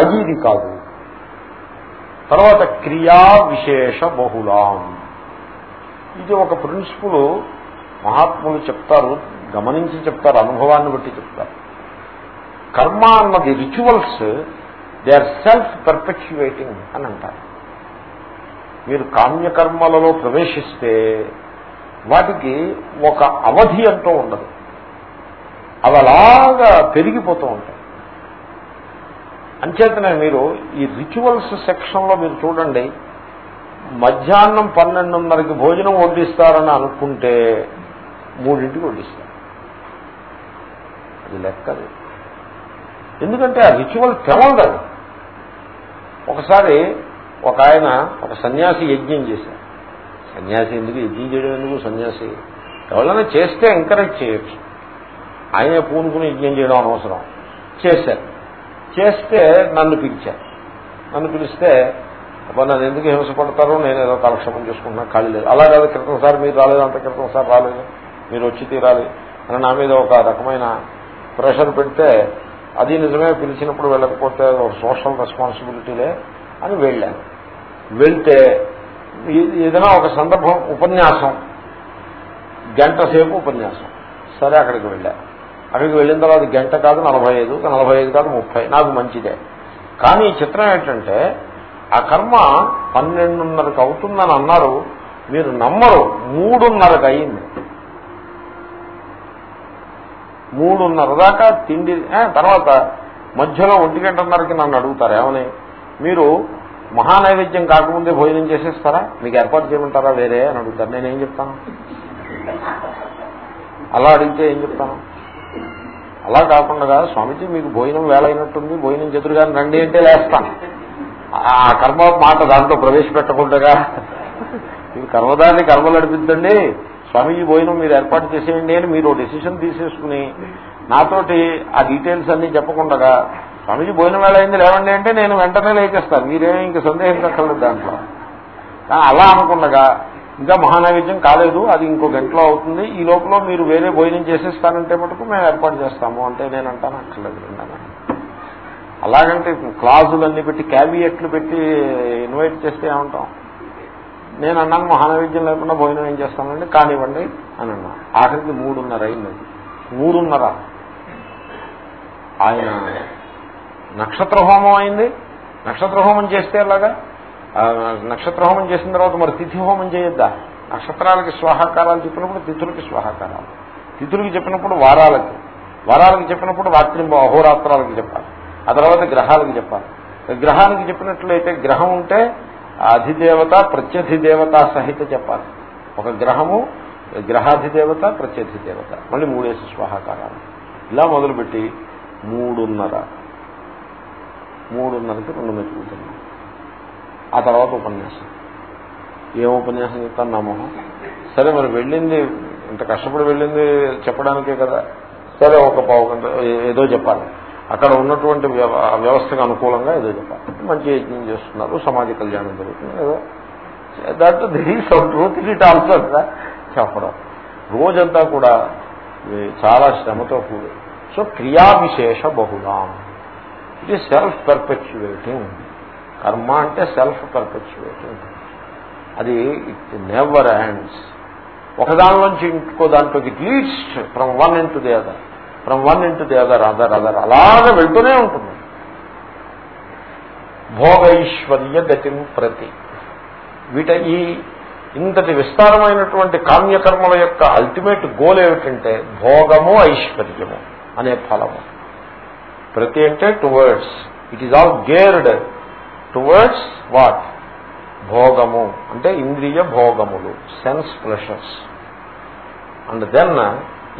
అది ఇది కాదు. తర్వాత క్రియా విశేష బహుళాం. ఇది ఒక ప్రిన్సిపుల్ మహాత్ములు చెప్తారు గమనించి చెప్తారు అనుభవాన్ని బట్టి చెప్తారు. కర్మ అన్నది rituals they are self perpetuating అని అంటారు. మీరు కామ్యకర్మలలో ప్రవేశిస్తే వాటికి ఒక అవధి అంటూ ఉండదు. అవి అలాగా పెరిగిపోతూ ఉంటాయి. అంచేతనే మీరు ఈ రిచువల్స్ సెక్షన్లో మీరు చూడండి మధ్యాహ్నం పన్నెండున్నరకి భోజనం వడ్డిస్తారని అనుకుంటే మూడింటికి వడ్డిస్తారు. అది లెక్కది ఎందుకంటే ఆ రిచువల్ తెలవదు ఒకసారి ఒక ఆయన ఒక సన్యాసి యజ్ఞం చేశారు. సన్యాసి ఎందుకు యజ్ఞం చేయడం ఎందుకు సన్యాసి? ఎవరైనా చేస్తే ఎంకరేజ్ చేయొచ్చు. ఆయనే పూనుకుని యజ్ఞం చేయడం అనవసరం. చేశారు. చేస్తే నన్ను పిలిచారు. నన్ను పిలిస్తే అబ్బా నన్ను ఎందుకు హింసపడతారో నేను ఏదో కాలక్షేపం చేసుకుంటున్నా ఖాళీ లేదు. అలా కాదు క్రితం సార్ మీరు రాలేదు అంత క్రితం సార్ రాలేదు. మీరు వచ్చి తీరాలి. అని నా మీద ఒక రకమైన ప్రెషర్ పెడితే అది నిజమే పిలిచినప్పుడు వెళ్ళకపోతే ఒక సోషల్ రెస్పాన్సిబిలిటీలే అని వెళ్ళాను. వెళ్తే ఏదైనా ఒక సందర్భం ఉపన్యాసం గంట సేపు ఉపన్యాసం. సరే అక్కడికి వెళ్ళాను అక్కడికి వెళ్ళిన తర్వాత గంట కాదు నలభై ఐదు నలభై ఐదు కాదు ముప్పై. నాకు మంచిదే. కానీ ఈ చిత్రం ఏంటంటే ఆ కర్మ పన్నెండున్నరకు అవుతుందని అన్నారు. మీరు నమ్మరు. మూడున్నరకు అయింది. మూడున్నర దాకా తిండి తర్వాత మధ్యలో ఒంటి గంటన్నరకి నన్ను అడుగుతారు ఏమని? మీరు మహానైవేద్యం కాకముందే భోజనం చేసేస్తారా? మీకు ఏర్పాటు చేయమంటారా? వేరే అని అడుగుతారు. నేనేం చెప్తాను? అలా అడిగితే ఏం చెప్తాను? అలా కాకుండా స్వామిజీ మీకు భోజనం వేలైనట్టుంది భోజనం చెదురుగాని రండి అంటే లేస్తాను. ఆ కర్మ మాట దాంట్లో ప్రవేశపెట్టకుండా మీరు కర్మదాన్ని కర్మలు నడిపిద్దండి స్వామీజీ భోజనం మీరు ఏర్పాటు చేసేయండి అని మీరు డెసిషన్ తీసేసుకుని నాతోటి ఆ డీటెయిల్స్ అన్ని చెప్పకుండా స్వామీజీ భోజనం వేళ అయింది లేవండి అంటే నేను వెంటనే లేచేస్తాను. మీరేమీ ఇంక సందేహించక్కర్లేదు దాంట్లో. అలా అనుకుండగా ఇంకా మహానైవేద్యం కాలేదు అది ఇంకో గంటలో అవుతుంది. ఈ లోపల మీరు వేరే భోజనం చేసేస్తానంటే మటుకు మేము ఏర్పాటు చేస్తాము. అంటే నేను అంటాను అక్కర్లేదు అలాగంటే క్లాజులన్నీ పెట్టి క్యాబియెట్లు పెట్టి ఇన్వైట్ చేస్తే ఏమంటాం? నేను అన్నాను మహానైవేద్యం లేకుండా భోజనం ఏం చేస్తానండి కానివ్వండి అని అన్నా. ఆఖరికి మూడున్నర అయింది. మూడున్నర. ఆయన నక్షత్ర హోమం అయింది. నక్షత్ర హోమం చేస్తే అలాగా నక్షత్ర హోమం చేసిన తర్వాత మరి తిథి హోమం చేయొద్దా? నక్షత్రాలకి స్వాహాకారాలు చెప్పినప్పుడు తిథులకి స్వాహాకారాలు. తిథులకి చెప్పినప్పుడు వారాలకి. వారాలకు చెప్పినప్పుడు రాత్రి అహోరాత్రాలకి చెప్పాలి. ఆ తర్వాత గ్రహాలకు చెప్పాలి. గ్రహానికి చెప్పినట్లయితే గ్రహం ఉంటే అధిదేవత ప్రత్యధిదేవత సహిత చెప్పాలి. ఒక గ్రహము గ్రహాధిదేవత ప్రత్యధిదేవత. మళ్ళీ మూడేసి స్వాహాకారాలు. ఇలా మొదలుపెట్టి మూడున్నర. మూడున్నరకి రెండు మెచ్చుకుంటుంది ఆ తర్వాత ఉపన్యాసం. ఏం ఉపన్యాసం చెప్తాను నా మొహం? సరే మరి వెళ్ళింది ఇంత కష్టపడి వెళ్ళింది చెప్పడానికే కదా? సరే ఒక పావు గంట ఏదో చెప్పాలి. అక్కడ ఉన్నటువంటి వ్యవస్థకు అనుకూలంగా ఏదో చెప్పాలి. మంచి యజ్ఞం చేస్తున్నారు సమాజ కళ్యాణం జరుగుతుంది ఏదో. దాంట్లో దిస్ ట్రూత్ ఇట్ ఆల్సో చెప్పడం. రోజంతా కూడా చాలా శ్రమతో కూడి. సో క్రియా విశేష బహుళాం. ఇట్ ఈస్ సెల్ఫ్ పర్పెక్చువేటింగ్ కర్మ అంటే సెల్ఫ్ పర్పెచ్యుయేటింగ్ అది ఇట్ నెవర్ హ్యాండ్స్ ఒకదానిలోంచి ఇంకో దాంట్లోకి it leads from one into the other. From one into the other other other. అలాగే వెళ్తూనే ఉంటుంది. భోగైశ్వర్య గతిం ప్రతి. వీట ఈ ఇంతటి విస్తారమైనటువంటి కామ్యకర్మల యొక్క అల్టిమేట్ గోల్ ఏమిటంటే భోగము ఐశ్వర్యము అనే ఫలము. ప్రతి అంటే towards it is all geared towards what భోగము. అంటే ఇంద్రియ భోగములు సెన్స్ ప్లెషర్స్ అండ్ దెన్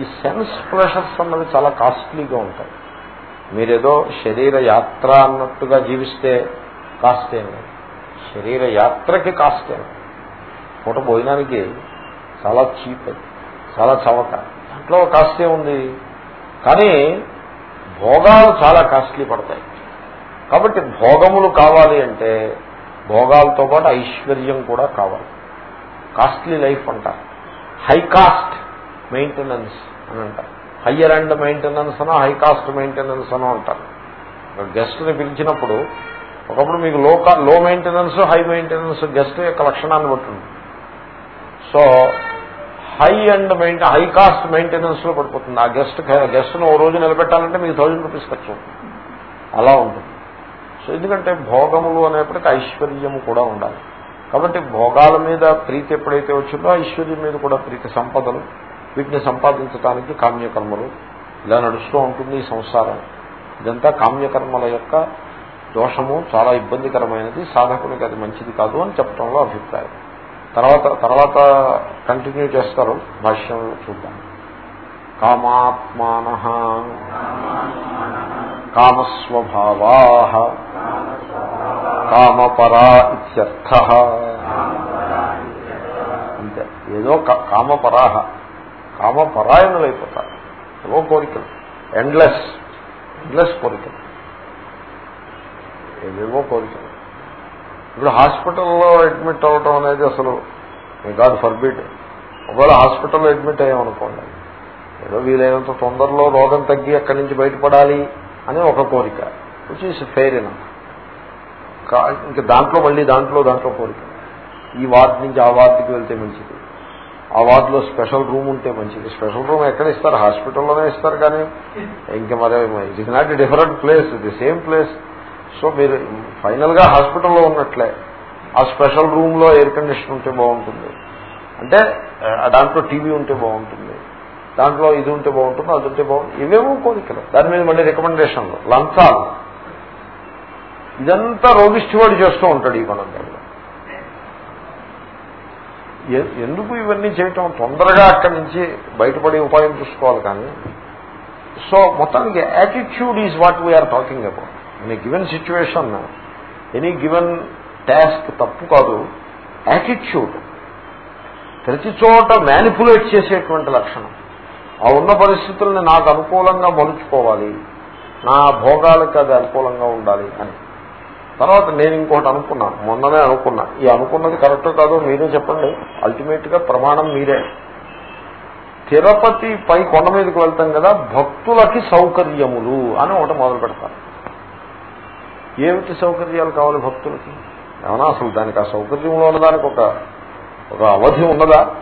ఈ సెన్స్ ప్లెషర్స్ అన్నవి చాలా కాస్ట్లీగా ఉంటాయి. మీరేదో శరీర యాత్ర అన్నట్టుగా జీవిస్తే కాస్టే శరీర యాత్రకి కాస్టే పూట భోజనానికి చాలా చీప్ అది చాలా చవక. దాంట్లో కాస్టే ఉంది కానీ భోగాలు చాలా కాస్ట్లీ పడతాయి. కాబట్టి భోగములు కావాలి అంటే భోగాలతో పాటు ఐశ్వర్యం కూడా కావాలి. కాస్ట్లీ లైఫ్ అంటారు. హై కాస్ట్ మెయింటెనెన్స్ అని అంటారు. హయ్యర్ అండ్ మెయింటెనెన్స్ అనో హై కాస్ట్ మెయింటెనెన్స్ అనో అంటారు. గెస్ట్ని పిలిచినప్పుడు ఒకప్పుడు మీకు లో లో మెయింటెనెన్స్ హై మెయింటెనెన్స్ గెస్ట్ యొక్క లక్షణాన్ని పట్టుంది సో హై అండ్ మెయింట హై కాస్ట్ మెయింటెనెన్స్లో పడిపోతుంది. ఆ గెస్ట్ గెస్ట్ను ఓ రోజు నిలబెట్టాలంటే మీకు థౌజండ్ రూపీస్ ఖర్చు. అలా ఉంటుంది. సో ఎందుకంటే భోగములు అనేప్పటికీ ఐశ్వర్యము కూడా ఉండాలి. కాబట్టి భోగాల మీద ప్రీతి ఎప్పుడైతే వచ్చిందో ఐశ్వర్యం మీద కూడా ప్రీతి సంపదలు వీటిని సంపాదించడానికి కామ్యకర్మలు ఇలా నడుస్తూ ఉంటుంది ఈ సంసారం. ఇదంతా కామ్యకర్మల యొక్క దోషము చాలా ఇబ్బందికరమైనది. సాధకునికి అది మంచిది కాదు అని చెప్పడంలో అభిప్రాయం. తర్వాత తర్వాత కంటిన్యూ చేస్తారు భాష్యం చూద్దాం. కామాత్మాన. కామస్వభావా. కామపరా ఇత్యర్థ. అంతే. ఏదో కామపరాహ కామపరాయణులైపోతారు ఏవో కోరికలు. ఎండ్లెస్ ఎండ్లెస్ కోరికలు. ఏవేవో కోరికలు. ఇప్పుడు హాస్పిటల్లో అడ్మిట్ అవ్వటం అనేది అసలు మీ గాడ్ ఫర్బిడ్ ఒకవేళ హాస్పిటల్లో అడ్మిట్ అయ్యామనుకోండి ఏదో వీలైనంత తొందరలో రోగం తగ్గి అక్కడి నుంచి బయటపడాలి అని ఒక కోరిక. విచ్ ఈస్ ఫెయిర్ ఇన్ ఇంకా దాంట్లో మళ్ళీ దాంట్లో దాంట్లో కోరిక. ఈ వార్డ్ నుంచి ఆ వార్డుకి వెళ్తే మంచిది. ఆ వార్డులో స్పెషల్ రూమ్ ఉంటే మంచిది. స్పెషల్ రూమ్ ఎక్కడ ఇస్తారు? హాస్పిటల్లోనే ఇస్తారు కానీ ఇంకా మరి it is not different place the same place. So మీరు ఫైనల్గా హాస్పిటల్లో ఉన్నట్లే ఆ స్పెషల్ రూమ్లో ఎయిర్ కండిషన్ ఉంటే బాగుంటుంది. అంటే దాంట్లో టీవీ ఉంటే బాగుంటుంది. దాంట్లో ఇది ఉంటే బాగుంటుంది అది ఉంటే బాగుంటుంది. ఇవేమో కోరికలు. దాని మీద మళ్ళీ రికమెండేషన్లు. లంచాలు. ఇదంతా రోగిష్టివాడు చేస్తూ ఉంటాడు ఈ పనంతా ఎందుకు ఇవన్నీ చేయటం? తొందరగా అక్కడి నుంచి బయటపడి ఉపాయం చూసుకోవాలి కానీ. సో మొత్తానికి attitude is what we are talking about any given situation any given task తప్పు కాదు. యాటిట్యూడ్ ప్రతి చోట మ్యానిపులేట్ చేసేటువంటి లక్షణం. ఆ ఉన్న పరిస్థితుల్ని నాకు అనుకూలంగా మలుచుకోవాలి. నా భోగాలకు అది అనుకూలంగా ఉండాలి అని. తర్వాత నేను ఇంకోటి అనుకున్నాను మొన్ననే అనుకున్నా. ఈ అనుకున్నది కరెక్ట్ కాదో మీరే చెప్పండి. అల్టిమేట్గా ప్రమాణం మీరే. తిరుపతి పై కొండ మీదకి వెళ్తాం కదా భక్తులకి సౌకర్యములు అని ఒకటి మొదలు పెడతారు ఏమిటి సౌకర్యాలు కావాలి భక్తులకి? ఏమన్నా అసలు దానికి ఆ సౌకర్యంలో ఉన్నదానికి ఒక ఒక అవధి ఉన్నదా?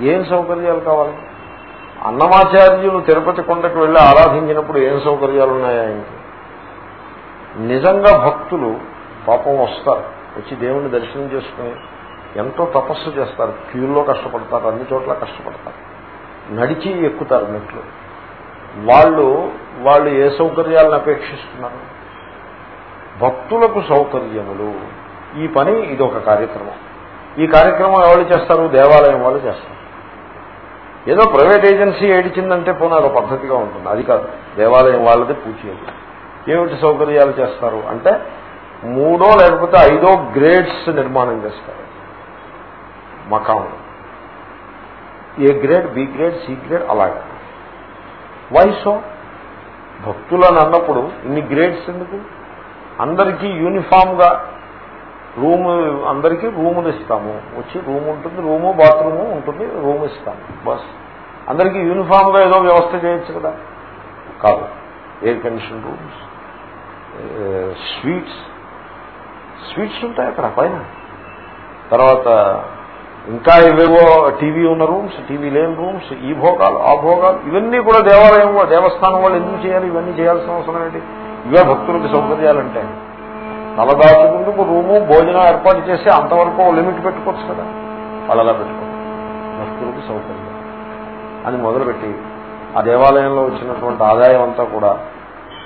ఏం సౌకర్యాలు కావాలి? అన్నమాచార్యులు తిరుపతి కొండకు వెళ్ళి ఆరాధించినప్పుడు ఏం సౌకర్యాలు ఉన్నాయా ఆయనకి నిజంగా భక్తులు పాపం వస్తారు. వచ్చి దేవుణ్ణి దర్శనం చేసుకుని ఎంతో తపస్సు చేస్తారు. క్యూల్లో కష్టపడతారు అన్ని చోట్ల కష్టపడతారు. నడిచి ఎక్కుతారు మెట్లు. వాళ్ళు వాళ్ళు ఏ సౌకర్యాలను అపేక్షిస్తున్నారు? భక్తులకు సౌకర్యములు. ఈ పని ఇది ఒక కార్యక్రమం. ఈ కార్యక్రమం ఎవరు చేస్తారు? దేవాలయం వాళ్ళు చేస్తారు. ఏదో ప్రైవేట్ ఏజెన్సీ ఏడిచిందంటే పోనీ పద్ధతిగా ఉంటుంది. అది కాదు. దేవాలయం వాళ్ళది పూచేది ఏమిటి సౌకర్యాలు చేస్తారు? అంటే మూడో లేకపోతే ఐదో గ్రేడ్స్ నిర్మాణం చేస్తారు. మకాం. A grade B grade C grade అలాగే. వైసో భక్తులను అన్నప్పుడు ఇన్ని గ్రేడ్స్ ఎందుకు? అందరికీ యూనిఫామ్గా రూమ్ అందరికీ రూములు ఇస్తాము. వచ్చి రూమ్ ఉంటుంది రూము బాత్రూము ఉంటుంది రూమ్ ఇస్తాము. బస్. అందరికీ యూనిఫామ్గా ఏదో వ్యవస్థ చేయొచ్చు కదా. కాదు. Air condition rooms suites. Suites ఉంటాయి అక్కడ పైన. తర్వాత ఇంకా ఇవేవో టీవీ ఉన్న రూమ్స్ టీవీ లేని రూమ్స్ ఈ భోగాలు ఆ భోగాలు ఇవన్నీ కూడా దేవాలయం దేవస్థానం వాళ్ళు ఎందుకు చేయాలి ఇవన్నీ చేయాల్సిన అవసరం ఏంటి? ఇవే భక్తులకి సౌకర్యాలంటే. తలదాచుకుందుకు రూము భోజనం ఏర్పాటు చేసి అంతవరకు లిమిట్ పెట్టుకోవచ్చు కదా. వాళ్ళు అలా పెట్టుకోండి సౌకర్యం. అని మొదలుపెట్టి ఆ దేవాలయంలో వచ్చినటువంటి ఆదాయం అంతా కూడా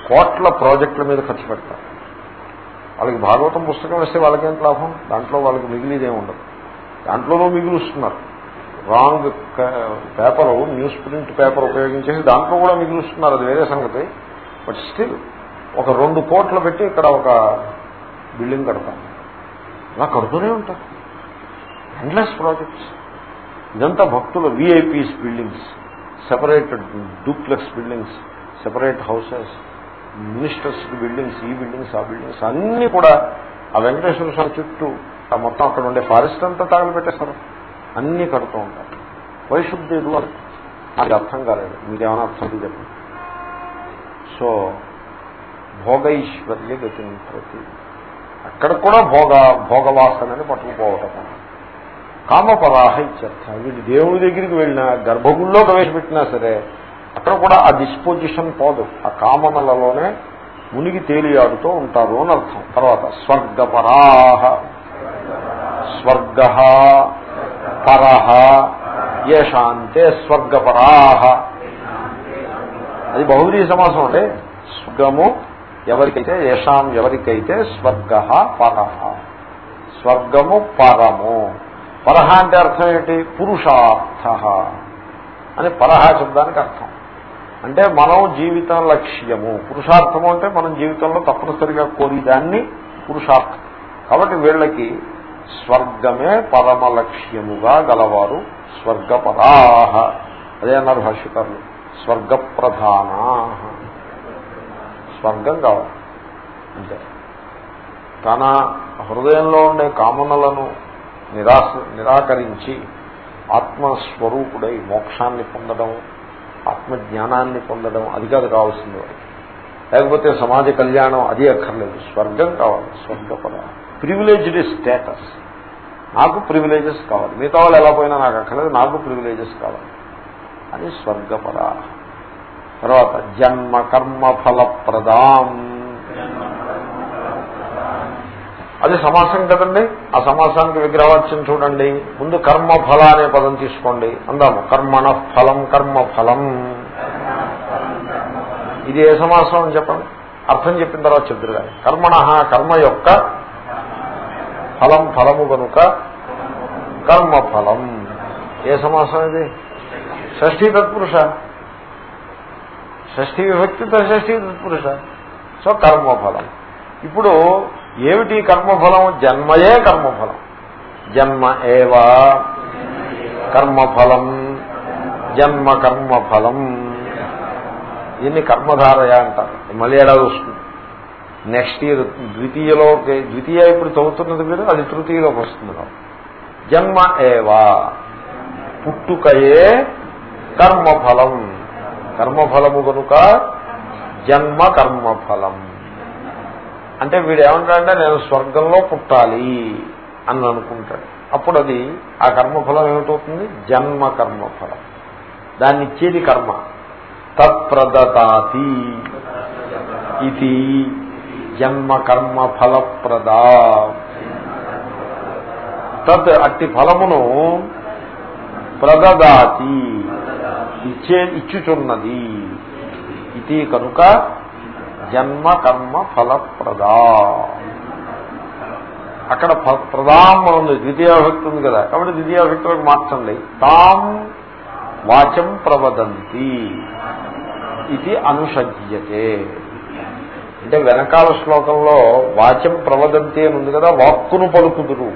కోట్ల ప్రాజెక్టుల మీద ఖర్చు పెడతారు వాళ్ళకి భాగవతం పుస్తకం వేస్తే వాళ్ళకేం లాభం? దాంట్లో వాళ్ళకి మిగిలిదే ఉండదు. దాంట్లోనూ మిగులుస్తున్నారు. Wrong paper news print paper ఉపయోగించేసి దాంట్లో కూడా మిగులుస్తున్నారు. అది వేరే సంగతి. బట్ స్టిల్ ఒక రెండు కోట్లు పెట్టి ఇక్కడ ఒక బిల్డింగ్ కడతాం. అలా కడుతూనే ఉంటారు ఎండ్లెస్ ప్రాజెక్ట్స్ ఇదంతా భక్తుల VIPs buildings separate duplex buildings separate houses ministers buildings ఈ బిల్డింగ్స్ ఆ బిల్డింగ్స్ అన్ని కూడా ఆ వెంకటేశ్వర స్వామి చుట్టూ ఆ మొత్తం అక్కడ ఉండే ఫారెస్ట్ అంతా తగలబెట్టేస్తారు. అన్ని కడుతూ ఉంటారు వైశుద్ధి అది. అర్థం కాలేదు. మీకేమైనా అర్థం చెప్పండి. సో భోగైశ్వర్య గతిని ప్రతి అక్కడ కూడా భోగ భోగవాసనని పట్టుకుపోవటం. కామపరాహ ఇత్యర్థ. వీళ్ళు దేవుడి దగ్గరికి వెళ్ళినా గర్భగుడిలో ప్రవేశపెట్టినా సరే అక్కడ కూడా ఆ డిస్పోజిషన్ పోదు. ఆ కామనలలోనే మునిగి తేలియాడుతూ ఉంటారు అని అర్థం. తర్వాత స్వర్గపరాహ. స్వర్గ పరహ ఏషాంతే స్వర్గపరాహ. అది బహుదీ సమాసం అంటే స్వర్గము ఎవరికైతే ఏషాం ఎవరికైతే స్వర్గ పర. స్వర్గము పరము. పరహ అంటే అర్థం ఏంటి? పురుషార్థ. అని పరహ శబ్దానికి అర్థం. అంటే మనం జీవితం లక్ష్యము. పురుషార్థము అంటే మనం జీవితంలో తప్పనిసరిగా కోరిదాన్ని పురుషార్థం. కాబట్టి వీళ్ళకి స్వర్గమే పరమ లక్ష్యముగా గలవారు స్వర్గపరాహ అదే అన్నారు భాష్యకారులు. స్వర్గప్రధానా. స్వర్గం కావాలి. అంతే. తన హృదయంలో ఉండే కామనలను నిరాశ నిరాకరించి ఆత్మస్వరూపుడై మోక్షాన్ని పొందడం ఆత్మజ్ఞానాన్ని పొందడం అది కాదు కావాల్సింది వాడికి. లేకపోతే సమాజ కళ్యాణం అది అక్కర్లేదు. స్వర్గం కావాలి. స్వర్గపద ప్రివిలేజ్డ్ స్టేటస్ నాకు ప్రివిలేజెస్ కావాలి. మిగతా వాళ్ళు ఎలా పోయినా నాకు అక్కర్లేదు. నాకు ప్రివిలేజెస్ కావాలి. అని స్వర్గపద తర్వాత జన్మ కర్మ ఫలప్రదాం అది సమాసం కదండి? ఆ సమాసానికి విగ్రహవాచ్యం చూడండి. ముందు కర్మ ఫల అనే పదం తీసుకోండి. అందాము. కర్మణ ఫలం కర్మ ఫలం ఇది ఏ సమాసం అని చెప్పండి? అర్థం చెప్పిన తర్వాత చెప్తారు కానీ కర్మణ కర్మ యొక్క ఫలం ఫలము కనుక కర్మ ఫలం ఏ సమాసం ఇది? షష్ఠీ తత్పురుష? షష్ఠీ విభక్తి షష్ఠీ తత్పురుష సో కర్మఫలం. ఇప్పుడు ఏమిటి కర్మఫలం? జన్మయే కర్మఫలం. జన్మ ఏవా? కర్మఫలం. జన్మ కర్మఫలం. దీన్ని కర్మధారయ అంటారు. మళ్ళీ ఏడాది వస్తుంది నెక్స్ట్ ఇయర్ ద్వితీయలో ద్వితీయ ఇప్పుడు చదువుతున్నది మీరు అది తృతీయలోకి వస్తుంది జన్మ ఏవా? పుట్టుకయే కర్మఫలం. కర్మఫలము కనుక జన్మ కర్మఫలం. అంటే వీడు ఏమంటాడంటే నేను స్వర్గంలో పుట్టాలి అని అనుకుంటాడు. అప్పుడు అది ఆ కర్మఫలం ఏమిటవుతుంది? జన్మ కర్మఫలం. దాన్ని ఇచ్చేది కర్మ. తత్ప్రదతాతి ఇది జన్మ కర్మ ఫలప్రదా తత్ అట్టి ఫలమును ప్రదదాతి. ఇచ్చే ఇచ్చుచున్నది ఇది కనుక జన్మ కర్మ ఫలప్రదా. అక్కడ ప్రధానం ఉంది ద్వితీయాభక్తి ఉంది కదా. కాబట్టి ద్వితీయాభక్తులకు మార్చండి తాం వాచం ప్రవదంతి. ఇది అనుషజ్యతే అంటే వెనకాల శ్లోకంలో వాచం ప్రవదంతి అని ఉంది కదా వాక్కును పలుకుదురు.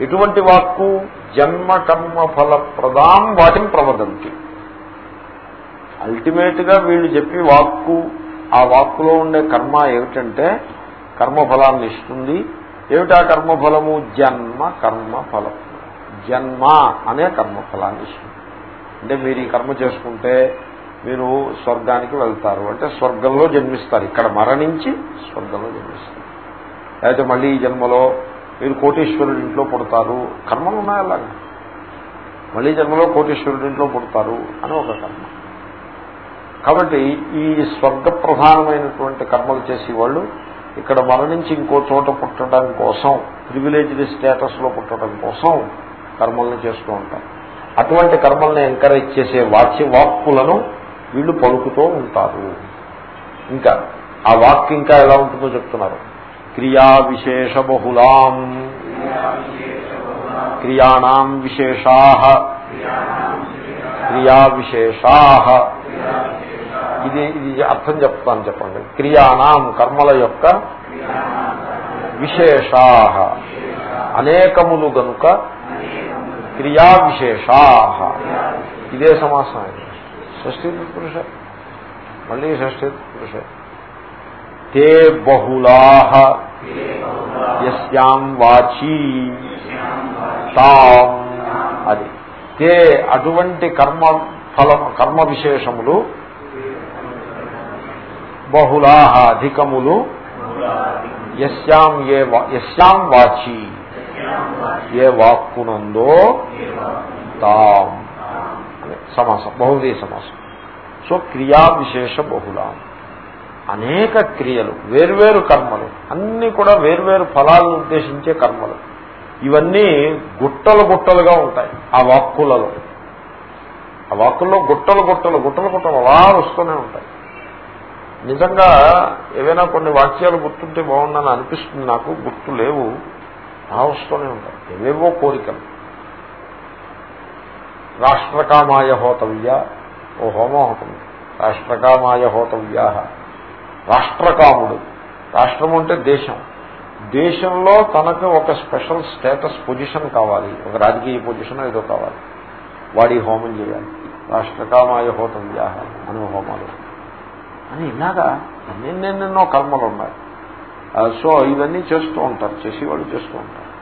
ఎటువంటి వాక్కు? జన్మ కర్మ ఫల ప్రదాం వాచం ప్రవదంతి. అల్టిమేట్గా వీళ్ళు చెప్పి వాక్కు ఆ వాక్కులో ఉండే కర్మ ఏమిటంటే కర్మఫలాన్ని ఇస్తుంది. ఏమిటా కర్మఫలము? జన్మ కర్మఫలం జన్మ అనే కర్మఫలాన్ని ఇస్తుంది. అంటే మీరు ఈ కర్మ చేసుకుంటే మీరు స్వర్గానికి వెళ్తారు. అంటే స్వర్గంలో జన్మిస్తారు. ఇక్కడ మరణించి స్వర్గంలో జన్మిస్తారు. లేకపోతే మళ్ళీ ఈ జన్మలో మీరు కోటీశ్వరుడి ఇంట్లో పుడతారు. కర్మలు ఉన్నాయి అలాగే. మళ్ళీ జన్మలో కోటీశ్వరుడి ఇంట్లో పుడతారు అని ఒక కర్మ. కాబట్టి ఈ స్వర్గ ప్రధానమైనటువంటి కర్మలు చేసేవాళ్ళు ఇక్కడ మరణించి ఇంకో చోట పుట్టడం కోసం ప్రివిలేజ్డ్ స్టేటస్లో పుట్టడం కోసం కర్మల్ని చేస్తూ ఉంటారు. అటువంటి కర్మల్ని ఎంకరేజ్ చేసే వాచ్య వాక్కులను వీళ్ళు పలుకుతూ ఉంటారు. ఇంకా ఆ వాక్ ఇంకా ఎలా ఉంటుందో చెప్తున్నారు. క్రియా విశేష బహుళాం. క్రియాణం విశేషా. క్రియా విశేషా ఇది ఇది అర్థం చెప్తాను చెప్పండి. క్రియానాం కర్మల యొక్క విశేషా. అనేకములు గనుక క్రియా విశేషా ఇదే సమాసం షష్ఠీ పురుష. మళ్ళీ షష్ఠీ పురుష. తే బహుళా. యస్యాం వాచీ. తాం. అది. ఏ అటువంటి కర్మ ఫలం కర్మ విశేషములు? బహుళాహ అధికములు యస్యాం ఏ యస్యాం వాచి. ఏ వాక్కునందో తాం. సమాసం బహుదీ సమాసం. సో క్రియా విశేష బహుళాం. అనేక క్రియలు వేర్వేరు కర్మలు అన్నీ కూడా వేర్వేరు ఫలాలను ఉద్దేశించే కర్మలు. ఇవన్నీ గుట్టలు గుట్టలుగా ఉంటాయి. ఆ వాక్కులలో. ఆ వాక్కుల్లో గుట్టలు గుట్టలు గుట్టలు గుట్టలు అలా వస్తూనే ఉంటాయి. నిజంగా ఏవైనా కొన్ని వాక్యాలు గుర్తుంటే బాగుందని అనిపిస్తుంది నాకు గుర్తు లేవు. అలా వస్తూనే ఉంటాయి. ఏవేవో కోరికలు. రాష్ట్రకామాయ హోతవ్య ఓ హోమం అవుతుంది రాష్ట్రకామాయ హోతవ్యా రాష్ట్రకాముడు. రాష్ట్రం అంటే దేశం. దేశంలో తనకు ఒక స్పెషల్ స్టేటస్ పొజిషన్ కావాలి. ఒక రాజకీయ పొజిషన్ ఏదో కావాలి. వాడి హోమం చేయాలి. రాష్ట్రకామాయ హోతం వ్యాహ అని హోమాలు. అని ఇలాగా ఎన్నెన్నెన్నెన్నో కర్మలు ఉన్నాయి. సో ఇవన్నీ చేస్తూ ఉంటారు. చేసేవాళ్ళు చేస్తూ ఉంటారు.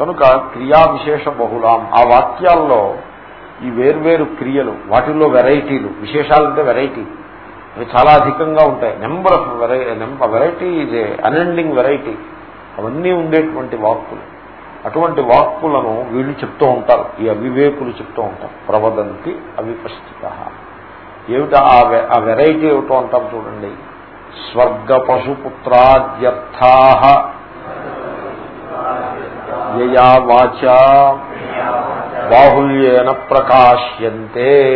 కనుక క్రియా విశేష బహుళాం. ఆ వాక్యాల్లో ఈ వేర్వేరు క్రియలు వాటిల్లో వెరైటీలు విశేషాలంటే వెరైటీ. అవి చాలా అధికంగా ఉంటాయి. Number of variety number variety ఇది అన్ఎండింగ్ వెరైటీ అవన్నీ ఉండేటువంటి వాక్కులు. అటువంటి వాక్కులను వీళ్ళు చెప్తూ ఉంటారు. ఈ అవివేకులు చెప్తూ ఉంటారు. ప్రవదంతి అవిపస్థిత ఏమిటా ఆ వెరైటీ ఏమిటో అంటారు చూడండి. స్వర్గ పశుపుత్రాద్యర్థా. యయా వాచ. బాహుల్యేన ప్రకాశ్యంతే.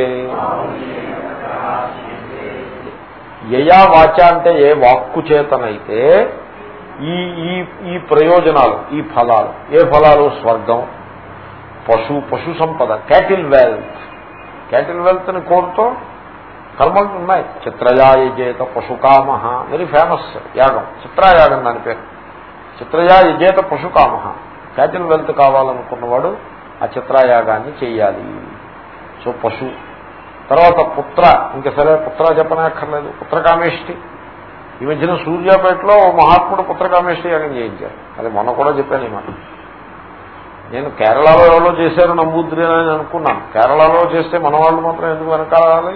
యయా వాచ అంటే ఏ వాక్కు చేతనైతే ఈ ఈ ఈ ప్రయోజనాలు ఈ ఫలాలు ఏ ఫలాలు? స్వర్గం పశు పశు సంపద క్యాటిల్ వెల్త్. క్యాటిల్ వెల్త్ని కోరుతో కర్మలు ఉన్నాయి. చిత్రయాయజేత పశుకామ వెరీ ఫేమస్ యాగం. చిత్రయాగం దాని పేరు. చిత్రయాయజేత పశుకామ క్యాటిల్ వెల్త్ కావాలనుకున్నవాడు ఆ చిత్రయాగాన్ని చేయాలి. సో పశు తర్వాత పుత్ర ఇంకా సరే పుత్ర చెప్పనక్కర్లేదు పుత్రకామేష్టి. ఈ మధ్యన సూర్యాపేటలో మహాత్ముడు పుత్రకామేష్టి యాగం చేయించారు అది మొన్న కూడా చెప్పాను ఈ మాట. నేను కేరళలో ఎవరో చేశారు నమ్ముద్రి అని అనుకున్నాను. కేరళలో చేస్తే మన వాళ్ళు మాత్రం ఎందుకు వెనకాలి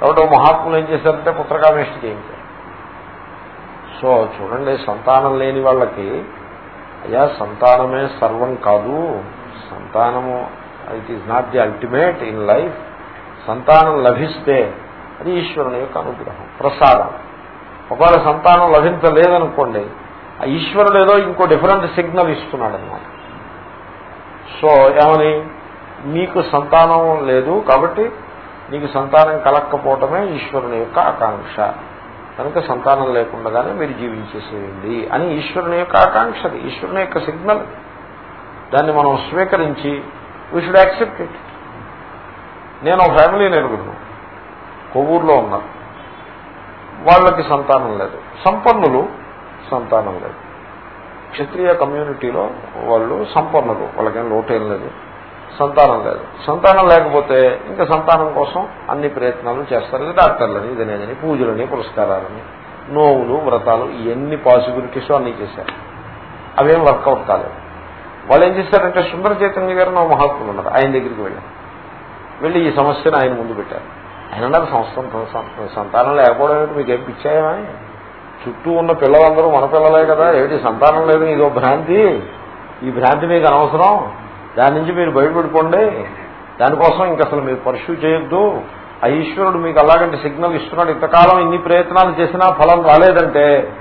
కాబట్టి మహాత్ములు ఏం చేశారంటే పుత్రకామేష్టి చేయించారు సో చూడండి సంతానం లేని వాళ్ళకి అయ్యా సంతానమే సర్వం కాదు. సంతానము it is not the ultimate in life సంతానం లభిస్తే అది ఈశ్వరుని యొక్క అనుగ్రహం ప్రసాదం. ఒకవేళ సంతానం లభించలేదనుకోండి ఆ ఈశ్వరుడు ఏదో ఇంకో డిఫరెంట్ సిగ్నల్ ఇస్తున్నాడన్నమాట సో ఏమని? మీకు సంతానం లేదు కాబట్టి నీకు సంతానం కలక్కపోవటమే ఈశ్వరుని యొక్క ఆకాంక్ష. కనుక సంతానం లేకుండానే మీరు జీవించేసేయండి అని ఈశ్వరుని యొక్క ఆకాంక్ష ఈశ్వరుని యొక్క సిగ్నల్ దాన్ని మనం స్వీకరించి వీ షుడ్ యాక్సెప్ట్ ఇట్ నేను ఒక ఫ్యామిలీని ఎరుగుతున్నాను కొవ్వూరులో ఉన్నాను వాళ్ళకి సంతానం లేదు. సంపన్నులు సంతానం లేదు. క్షత్రియ కమ్యూనిటీలో వాళ్ళు సంపన్నులు. వాళ్ళకేం లోటేం లేదు. సంతానం లేదు. సంతానం లేకపోతే ఇంకా సంతానం కోసం అన్ని ప్రయత్నాలు చేస్తారు. డాక్టర్లని ఇదనేదని పూజలని పురస్కారాలని నోవులు వ్రతాలు ఇవన్నీ పాసిబిలిటీస్ అన్నీ చేశారు. అవేం వర్కౌట్ కాలేదు. వాళ్ళు ఏం చేశారంటే సుందర చైతన్య గారు నా మహాత్ములు ఉన్నారు. ఆయన దగ్గరికి వెళ్ళారు. వెళ్ళి ఈ సమస్యను ఆయన ముందు పెట్టారు. ఆయన అన్నారు సంస్థ సంతానం లేకపోవడం ఏమిటి? మీకు ఏం చుట్టూ ఉన్న పిల్లలందరూ మన పిల్లలే కదా. ఏమిటి సంతానం లేదు? ఇదో భ్రాంతి. ఈ భ్రాంతి మీకు అనవసరం. దాని నుంచి మీరు బయటపెట్టుకోండి దానికోసం ఇంక అసలు మీరు పర్ష్యూ చేయొద్దు. ఆ ఈశ్వరుడు మీకు అలాగంటే సిగ్నల్ ఇస్తున్నాడు. ఇంతకాలం ఇన్ని ప్రయత్నాలు చేసినా ఫలం రాలేదంటే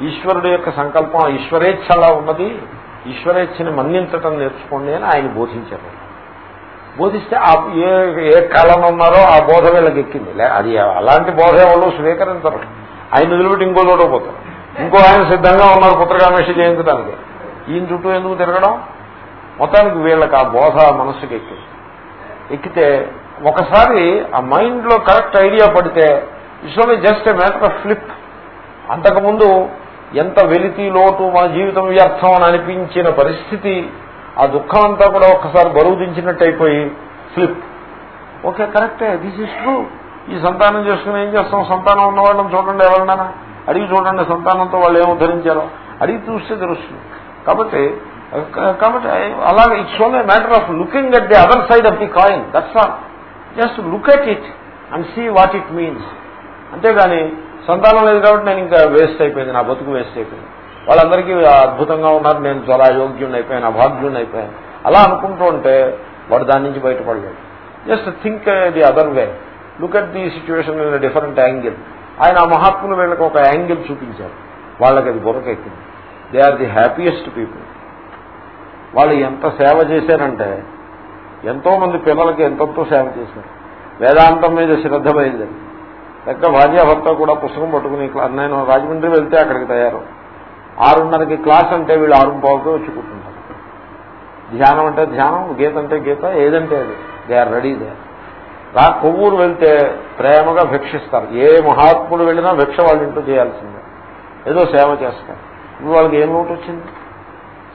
ఈశ్వరుడు యొక్క సంకల్పం ఈశ్వరేచ్ఛ అలా ఉన్నది. ఈశ్వరేచ్ఛని మన్నించటం నేర్చుకోండి అని ఆయన బోధించారు. బోధిస్తే ఆ ఏ ఏ కాలంలో ఉన్నారో ఆ బోధ వీళ్ళకి ఎక్కింది. అది అలాంటి బోధ వాళ్ళు స్వీకరించరు. ఆయన నిలబెట్టి ఇంకో చోట పోతారు. ఇంకో ఆయన సిద్ధంగా ఉన్నారు పుత్రకామేషి చేయించడానికి ఈయన చుట్టూ ఎందుకు తిరగడం? మొత్తానికి వీళ్ళకి ఆ బోధ మనస్సుకి ఎక్కింది. ఎక్కితే ఒకసారి ఆ మైండ్లో కరెక్ట్ ఐడియా పడితే it's just a matter of flip. అంతకుముందు ఎంత వెలితి లోటు మన జీవితం వ్యర్థం అని అనిపించిన పరిస్థితి ఆ దుఃఖం అంతా కూడా ఒక్కసారి బరువు దించినట్టు అయిపోయి ఫ్లిప్ ఓకే కరెక్టే. దిస్ ఇస్ ట్రూ ఈ సంతానం చేసుకుని ఏం చేస్తాం? సంతానం ఉన్న వాళ్ళని చూడండి ఎవరినైనా. అడిగి చూడండి సంతానంతో వాళ్ళు ఏమో ధరించారో అడిగి చూస్తే తెలుస్తుంది. కాబట్టి కాబట్టి అలాగే it's only matter of looking at the other side of the coin that's all just look at it and see what it means అంతేగాని సంతానం లేదు కాబట్టి నేను ఇంకా వేస్ట్ అయిపోయింది. నా బతుకు వేస్ట్ అయిపోయింది. వాళ్ళందరికీ అద్భుతంగా ఉన్నారు నేను చాలా అయోగ్యుని అయిపోయాను అభాగ్యుని అయిపోయాను. అలా అనుకుంటూ ఉంటే వాడు దాని నుంచి బయటపడలేదు. Just think the other way look at the situation in different angle ఆయన ఆ మహాత్ములు వీళ్ళకి ఒక యాంగిల్ చూపించారు. వాళ్ళకి అది బుర్రకెక్కింది. They are the happiest people వాళ్ళు ఎంత సేవ చేశారంటే ఎంతో మంది పిల్లలకి ఎంతెంతో సేవ చేశారు. వేదాంతం మీద శ్రద్ధ బయలుదేరి లెక్క భార్యాభర్త కూడా పుస్తకం పట్టుకుని నేను రాజమండ్రి వెళ్తే అక్కడికి తయారు. ఆరున్నరకి క్లాస్ అంటే వీళ్ళు ఆరు పావుతో వచ్చి కూర్చుంటారు. ధ్యానం అంటే ధ్యానం గీత అంటే గీత ఏదంటే అది. దే ఆర్ రెడీ దే రా కొవ్వూరు వెళ్తే ప్రేమగా భిక్షిస్తారు. ఏ మహాత్ముడు వెళ్ళినా భిక్ష వాళ్ళ ఇంట్లో చేయాల్సిందే. ఏదో సేవ చేస్తారు. ఇప్పుడు వాళ్ళకి ఏం లోటు వచ్చింది?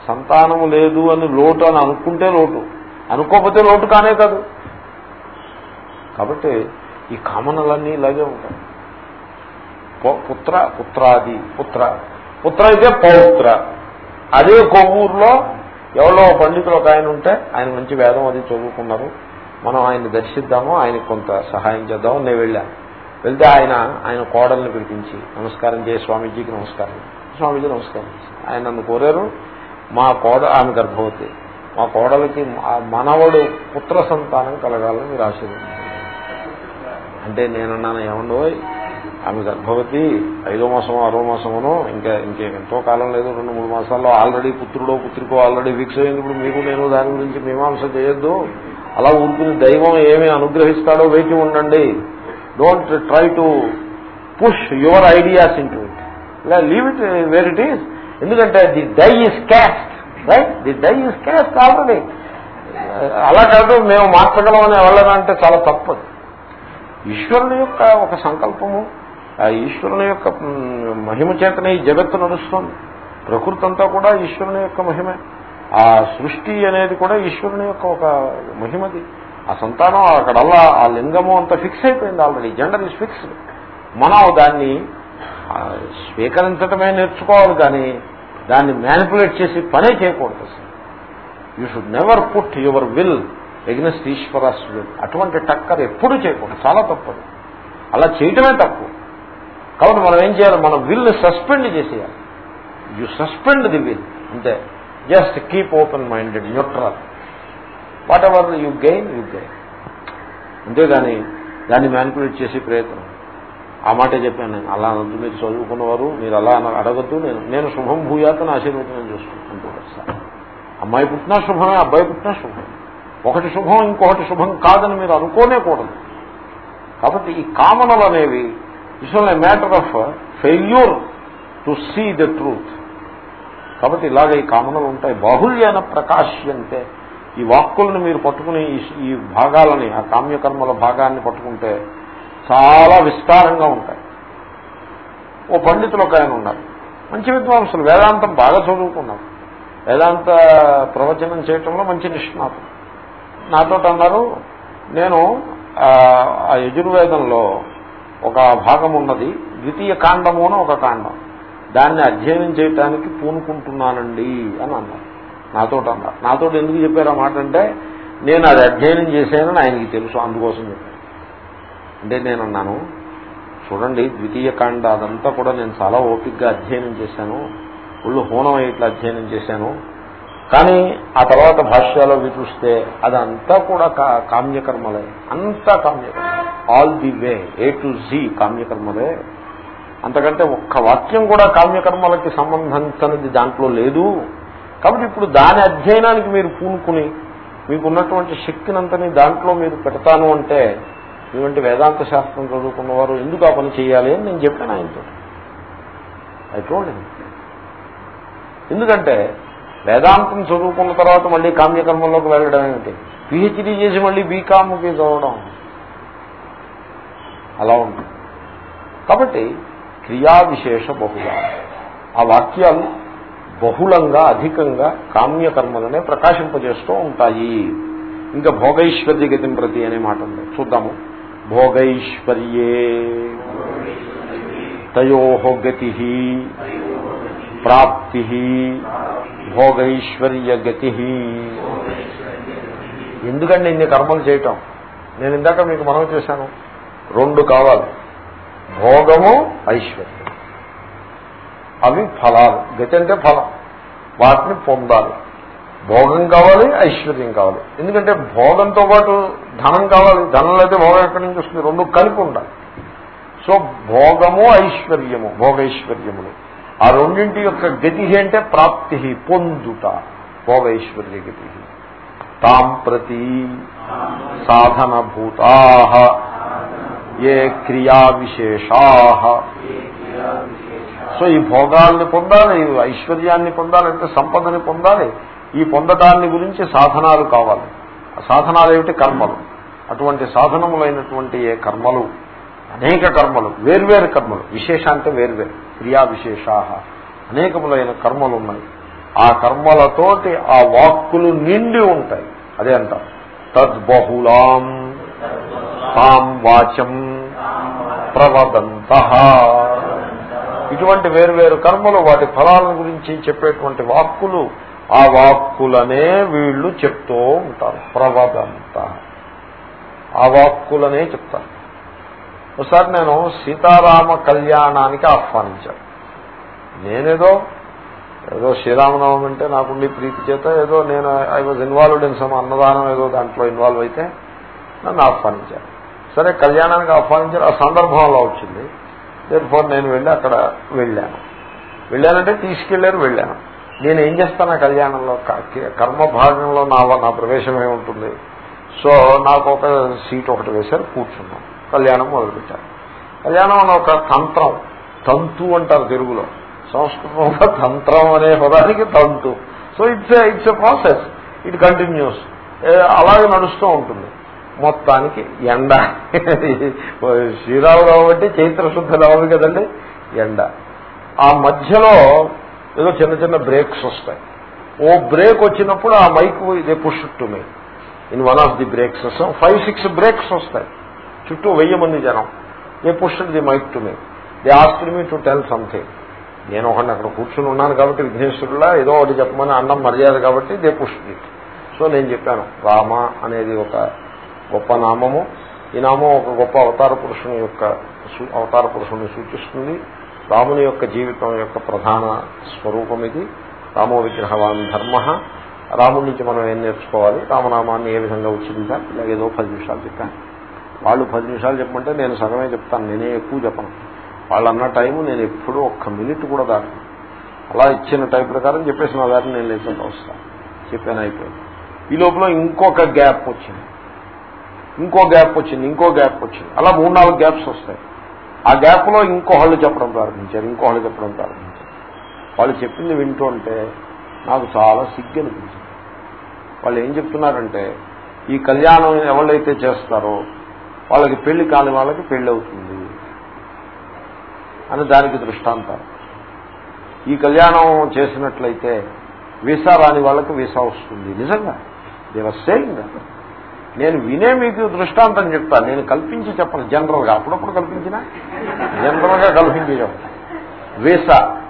సంతానము లేదు అని లోటు అని అనుకుంటే లోటు. అనుకోకపోతే లోటు కానే కాదు. కాబట్టి ఈ కామనలన్నీ ఇలాగే ఉంటాయి. పుత్ర పుత్రాది పుత్ర. పుత్ర అయితే పౌత్ర. అదే కొవ్వూరులో ఎవరో పండితులు ఒక ఆయన ఉంటే ఆయన మంచి వేదం అది చదువుకున్నారు. మనం ఆయన్ని దర్శిద్దాము ఆయనకు కొంత సహాయం చేద్దాము. నేను వెళ్ళాను వెళ్తే ఆయన ఆయన కోడల్ని పిలిపించి నమస్కారం చేయ స్వామీజీకి నమస్కారం. స్వామీజీ నమస్కారం ఆయన నన్ను కోరారు. మా కోడ ఆమె గర్భవతి. మా కోడలికి మనవడు పుత్ర సంతానం కలగాలని మీరు ఆశీర్వదించారు. అంటే నేనన్నాను ఏమండో ఆమె గర్భవతి ఐదో మాసం ఆరో మాసమును ఇంకా ఇంకెంతో కాలం లేదు రెండు మూడు మాసాల్లో ఆల్రెడీ పుత్రుడో పుత్రికో ఆల్రెడీ ఫిక్స్ అయినప్పుడు మీకు నేను దాని గురించి మీమాంస చేయొద్దు. అలా ఊరుకుని దైవం ఏమి అనుగ్రహిస్తాడో వేచి ఉండండి. Don't try to push your ideas into it ఇలా leave it where it is ఎందుకంటే the die is cast right the die is cast already అలా కాదు మేము మార్చగలం అని ఎవరైనా చాలా తప్పదు ఈశ్వరుని యొక్క ఒక సంకల్పము. ఆ ఈశ్వరుని యొక్క మహిమ చేతనే ఈ జగత్తు నడుస్తుంది. ప్రకృతి అంతా కూడా ఈశ్వరుని యొక్క మహిమే. ఆ సృష్టి అనేది కూడా ఈశ్వరుని యొక్క ఒక మహిమది. ఆ సంతానం అక్కడల్లా ఆ లింగము అంత ఫిక్స్ అయిపోయింది ఆల్రెడీ. Gender is fixed. మనం దాన్ని స్వీకరించటమే నేర్చుకోవాలి కానీ దాన్ని మ్యానిపులేట్ చేసి పనే చేయకూడదు you should never put your will against Ishwara's will అటువంటి టక్కర్ ఎప్పుడు చేయకూడదు. చాలా తప్పదు. అలా చేయటమే తప్పు. కాబట్టి మనం ఏం చేయాలి? మన విల్ సస్పెండ్ చేసేయాలి. యు సస్పెండ్ ది విల్ అంతే. Just keep open minded neutral whatever you gain you gain అంతేగాని దాన్ని మ్యానిపులేట్ చేసే ప్రయత్నం. ఆ మాటే చెప్పాను నేను. అలా అనొద్దు. మీరు చదువుకున్నవారు మీరు అలా అడగద్దు. నేను నేను శుభం భూయాతను ఆశీర్వచనం చేసుకుంటాను సార్. అమ్మాయి పుట్టినా శుభమే అబ్బాయి పుట్టినా శుభం ఒకటి శుభం ఇంకొకటి శుభం కాదని మీరు అనుకోనే కూడదు. కాబట్టి ఈ కామనలు అనేవి it's own matter of failure to see the truth కాబట్టి ఇలాగ ఈ కామనలు ఉంటాయి. బాహుల్యాన ప్రకాశ్యంతే. ఈ వాక్కులను మీరు పట్టుకుని ఈ భాగాలని ఆ కామ్యకర్మల భాగాన్ని పట్టుకుంటే చాలా విస్తారంగా ఉంటాయి. ఓ పండితులు ఒక ఆయన ఉన్నారు. మంచి విద్వాంసులు. వేదాంతం బాగా చదువుకున్నారు. వేదాంత ప్రవచనం చేయటంలో మంచి నిష్ణాతులు. నాతో అన్నారు నేను ఆ యజుర్వేదంలో ఒక భాగం ఉన్నది ద్వితీయ కాండము అని ఒక కాండం. దాన్ని అధ్యయనం చేయటానికి పూనుకుంటున్నానండి అని అన్నారు. నాతో అన్నారు. నాతో ఎందుకు చెప్పారు ఆ మాట అంటే నేను అది అధ్యయనం చేశానని ఆయనకి తెలుసు అందుకోసం చెప్పాను. అంటే నేను అన్నాను చూడండి ద్వితీయ కాండ అదంతా కూడా నేను చాలా ఓపిక్గా అధ్యయనం చేశాను ఒళ్ళు హోనం ఇట్లా అధ్యయనం చేశాను కానీ ఆ తర్వాత భాష్యాలో చూస్తే అదంతా కూడా కామ్యకర్మలే. అంతా కామ్యకర్మ all the way A to Z కామ్యకర్మలే. అంతకంటే ఒక్క వాక్యం కూడా కామ్యకర్మలకి సంబంధించినది దాంట్లో లేదు. కాబట్టి ఇప్పుడు దాని అధ్యయనానికి మీరు పూనుకుని మీకున్నటువంటి శక్తినంతని దాంట్లో మీరు పెడతాను అంటే ఇటువంటి వేదాంత శాస్త్రం చదువుకున్నవారు ఎందుకు ఆ పని చేయాలి అని నేను చెప్పాను ఆయనతో. ఐ టోల్డ్ ఎందుకంటే వేదాంతం చదువుకున్న తర్వాత మళ్ళీ కామ్యకర్మంలోకి వెళ్ళడం ఏమిటి పిహెచ్డీ చేసి మళ్ళీ బీకామ్కి చదవడం అలా ఉంటుంది. కాబట్టి క్రియా విశేష బహుళ. ఆ వాక్యాలు బహుళంగా అధికంగా కామ్యకర్మలనే ప్రకాశింపజేస్తూ ఉంటాయి. ఇంకా భోగైశ్వర్య గతిం ప్రతి అనే మాట ఉంది. చూద్దాము. భోగైశ్వర్యే తయో గతి ప్రాప్తి భోగైశ్వర్య గతి ఎందుకండి ఇన్ని కర్మలు చేయటం? నేను ఇందాక మీకు మనం చేశాను. రెండు కావాలి. భోగము ఐశ్వర్యం. అవి ఫలాలు. గతి అంటే ఫలం. వాటిని పొందాలి. భోగం కావాలి ఐశ్వర్యం కావాలి. ఎందుకంటే భోగంతో పాటు ధనం కావాలి. ధనం అయితే భోగం ఎక్కడి నుంచి వస్తుంది? రెండు కలిపి ఉండాలి. సో భోగము ఐశ్వర్యము భోగైశ్వర్యములు. ఆ రెండింటి యొక్క గతి అంటే ప్రాప్తి పొందుట భోగైశ్వర్య గతి. తాం ప్రతి సాధనభూతా ఏ క్రియా విశేషా. సో ఈ భోగాల్ని పొందాలి ఐశ్వర్యాన్ని పొందాలంటే సంపదని పొందాలి. ఈ పొందటాన్ని గురించి సాధనాలు కావాలి. సాధనాలు ఏమిటి? కర్మలు. అటువంటి సాధనములైనటువంటి ఏ కర్మలు అనేక కర్మలు వేర్వేరు కర్మలు విశేష అంటే వేర్వేరు క్రియా విశేషా అనేకములైన కర్మలు ఉన్నాయి. ఆ కర్మలతోటి ఆ వాక్కులు నిండి ఉంటాయి. అదే అంటారు తద్బహుళాం తాం వాచం ప్రవదంత. ఇటువంటి వేరువేరు కర్మలు వాటి ఫలాల గురించి చెప్పేటువంటి వాక్కులు ఆ వాక్కులనే వీళ్ళు చెప్తూ ఉంటారు. ప్రవదంత. ఆ వాక్కులనే చెప్తారు. ఒకసారి నేను సీతారామ కళ్యాణానికి ఆహ్వానించాను. నేనేదో ఏదో శ్రీరామనవమి అంటే నాకుండి ప్రీతి చేత ఏదో నేను I was involved in some అన్నదానం ఏదో దాంట్లో ఇన్వాల్వ్ అయితే నన్ను ఆహ్వానించారు. సరే కళ్యాణానికి ఆహ్వానించారు. ఆ సందర్భంలో వచ్చింది. ఫోన్ నేను వెళ్ళి అక్కడ వెళ్ళాను. వెళ్ళానంటే తీసుకెళ్ళారు వెళ్ళాను. నేను ఏం చేస్తాను కళ్యాణంలో? కర్మ భాగంలో నా నా ప్రవేశం ఏముంటుంది? సో నాకు ఒక సీట్ ఒకటి వేశారు కూర్చున్నాను. కళ్యాణం మొదలుపెట్టారు. కళ్యాణం అన్న ఒక తంత్రం. తంతు అంటారు తెలుగులో. సంస్కృతంలో తంత్రం అనే పదానికి తంతు. So it's it's a process it continues అలాగే నడుస్తూ ఉంటుంది. మొత్తానికి ఎండ. శ్రీరావు కాబట్టి చైత్ర శుద్ధ కదండి? ఎండ. ఆ మధ్యలో ఏదో చిన్న చిన్న బ్రేక్స్ వస్తాయి. ఓ బ్రేక్ వచ్చినప్పుడు ఆ మైక్ ఇదే push to me. In one of the breaks. Five six breaks వస్తాయి. చుట్టూ వెయ్యి మంది జనం. They push the mike to me. They asked me to tell something. నేను ఒకటి అక్కడ కూర్చుని ఉన్నాను కాబట్టి విఘ్నేశ్వరులా ఏదో ఒకటి చెప్పమని అన్నం మర్యాద కాబట్టి దే పుష్ ఇట్. సో నేను చెప్పాను రామ అనేది ఒక గొప్ప నామము. ఈ నామం ఒక గొప్ప అవతార పురుషుని యొక్క అవతార పురుషుని సూచిస్తుంది. రాముని యొక్క జీవితం యొక్క ప్రధాన స్వరూపం ఇది రామో విగ్రహవాన్ ధర్మ. రాముడి నుంచి మనం ఏం నేర్చుకోవాలి? రామనామాన్ని ఏ విధంగా ఉచ్చరించాలి ఇలా ఏదో పది నిమిషాలు చెప్పాను. వాళ్ళు పది నిమిషాలు చెప్పమంటే నేను సగమే చెప్తాను నేనే ఎక్కువ చెప్పను. వాళ్ళు అన్న టైము నేను ఎప్పుడూ ఒక్క మినిట్ కూడా దాటను. అలా ఇచ్చిన టైం ప్రకారం చెప్పేసి నా దారిని నేను లేకుండా వస్తాను చెప్పాను అయిపోయింది. ఈ లోపల ఇంకొక గ్యాప్ వచ్చింది. ఇంకో గ్యాప్ వచ్చింది ఇంకో గ్యాప్ వచ్చింది. అలా మూడు నాలుగు గ్యాప్స్ వస్తాయి. ఆ గ్యాప్లో ఇంకోహళ్ళు చెప్పడం ప్రారంభించారు ఇంకోహళ్ళు చెప్పడం ప్రారంభించారు. వాళ్ళు చెప్పింది వింటుంటే నాకు చాలా సిగ్గు అనిపించింది. వాళ్ళు ఏం చెప్తున్నారంటే ఈ కళ్యాణం ఎవరైతే చేస్తారో వాళ్ళకి పెళ్ళి కాని వాళ్ళకి పెళ్ళి అవుతుంది. అని దానికి దృష్టాంతం. ఈ కళ్యాణం చేసినట్లయితే వీసా రాని వాళ్ళకి వీసా వస్తుంది. నిజంగా. దేవర్ సేయింగ్ నేను వినే మీకు దృష్టాంతం చెప్తాను నేను కల్పించి చెప్పను. జనరల్గా అప్పుడప్పుడు కల్పించిన? జనరల్గా కల్పించి చెప్పను. వీసా.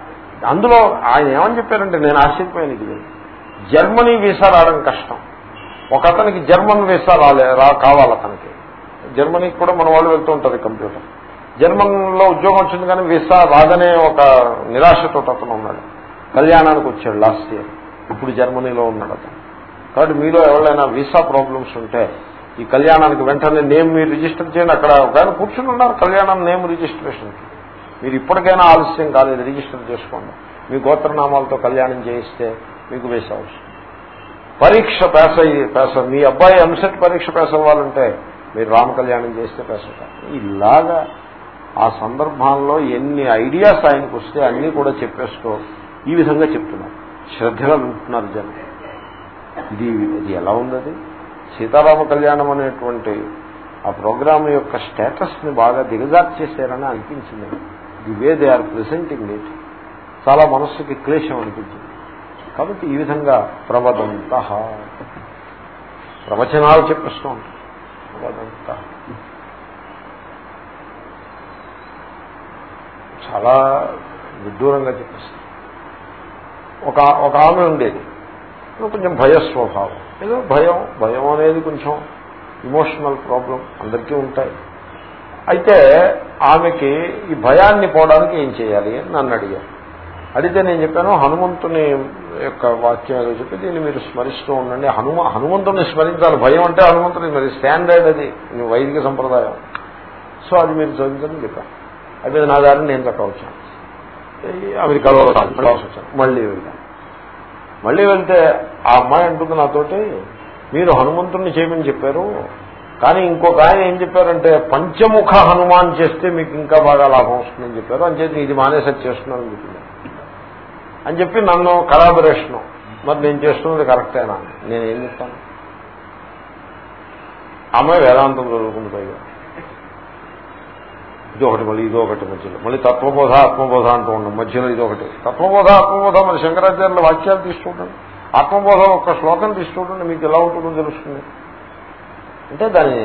అందులో ఆయన ఏమని చెప్పారంటే నేను ఆశ్చర్యపోయాను జర్మనీ వీసా రావడం కష్టం. ఒక అతనికి జర్మన్ వీసా రాలే రా కావాలి అతనికి జర్మనీకి కూడా మన వాళ్ళు వెళ్తూ ఉంటుంది కంప్యూటర్. జర్మన్లో ఉద్యోగం వచ్చింది కానీ వీసా రాదనే ఒక నిరాశతో అతను ఉన్నాడు. కళ్యాణానికి వచ్చాడు లాస్ట్ ఇయర్. ఇప్పుడు జర్మనీలో ఉన్నాడు అతను. కాబట్టి మీలో ఎవరైనా వీసా ప్రాబ్లమ్స్ ఉంటే ఈ కళ్యాణానికి వెంటనే నేమ్ మీరు రిజిస్టర్ చేయండి. అక్కడ ఒక ఆయన కూర్చుని ఉన్నారు. కళ్యాణం నేమ్ రిజిస్ట్రేషన్కి. మీరు ఇప్పటికైనా ఆలస్యం కాలేదు. రిజిస్టర్ చేసుకోండి. మీ గోత్రనామాలతో కళ్యాణం చేయిస్తే మీకు వీసా వస్తుంది. పరీక్ష పేస పేస మీ అబ్బాయి ఎంసెట్ పరీక్ష పేస అవ్వాలంటే మీరు రామ కళ్యాణం చేస్తే పెసరకాయ ఇలాగా ఆ సందర్భాల్లో ఎన్ని ఐడియాస్ ఆయనకు వస్తే అన్నీ కూడా చెప్పేస్తూ ఈ విధంగా చెప్తున్నారు. శ్రద్ధగా వింటున్నారు జనం. ఇది ఇది ఎలా ఉంది సీతారామ కళ్యాణం అనేటువంటి ఆ ప్రోగ్రామ్ యొక్క స్టేటస్ని బాగా దిగజార్చేశారని అనిపించింది. The way they are presenting it. చాలా మనస్సుకి క్లేశం అనిపించింది. కాబట్టి ఈ విధంగా ప్రవదంత. ప్రవచనాలు చెప్పిస్తూ ఉంటారు. వదంత. చాలా విడ్డూరంగా చెప్పేస్తారు ఒక ఒక ఆమె ఉండేది. కొంచెం భయస్వభావం. ఏదో భయం భయం అనేది కొంచెం ఇమోషనల్ ప్రాబ్లం అందరికీ ఉంటాయి. అయితే ఆమెకి ఈ భయాన్ని పోవడానికి ఏం చేయాలి అని నన్ను అడిగారు. అడిగితే నేను చెప్పాను హనుమంతుని యొక్క వాక్యం ఏదో చెప్పి దీన్ని మీరు స్మరిస్తూ ఉండండి. హనుమ హనుమంతుని స్మరించాలి. భయం అంటే హనుమంతుని మరి స్టాండర్డ్ అది వైదిక సంప్రదాయం. సో అది మీరు చదివించని చెప్పాను అయితే నా దారిని నేను తక్కువ వచ్చాను. అమెరికాలో వచ్చాను మళ్ళీ వెళ్ళాను మళ్ళీ వెళ్తే ఆ అమ్మాయి అంటుంది నాతోటి మీరు హనుమంతుణ్ణి చేయమని చెప్పారు. కానీ ఇంకొక ఆయన ఏం చెప్పారంటే పంచముఖ హనుమాన్ చేస్తే మీకు ఇంకా బాగా లాభం వస్తుందని చెప్పారు. అంచేది ఇది మానేసరి చేస్తున్నారని చెప్పింది అని చెప్పి నన్ను కలాబరేషను మరి నేను చేస్తున్నది కరెక్టేనా నేనేం చెప్తాను అమ్మాయి వేదాంతం చదువుకుంది పైగా. ఇది ఒకటి మళ్ళీ ఇది ఒకటి మధ్యలో. మళ్ళీ తత్వబోధ ఆత్మబోధ అంటూ ఉన్నాం మధ్యలో ఇది ఒకటి తత్వబోధ ఆత్మబోధ మరి శంకరాచార్యుల వాక్యాలు తీసుకుంటాను ఆత్మబోధ ఒక శ్లోకం తీసుకుంటుంటే మీకు ఎలా ఉంటుందో తెలుస్తుంది. అంటే దాని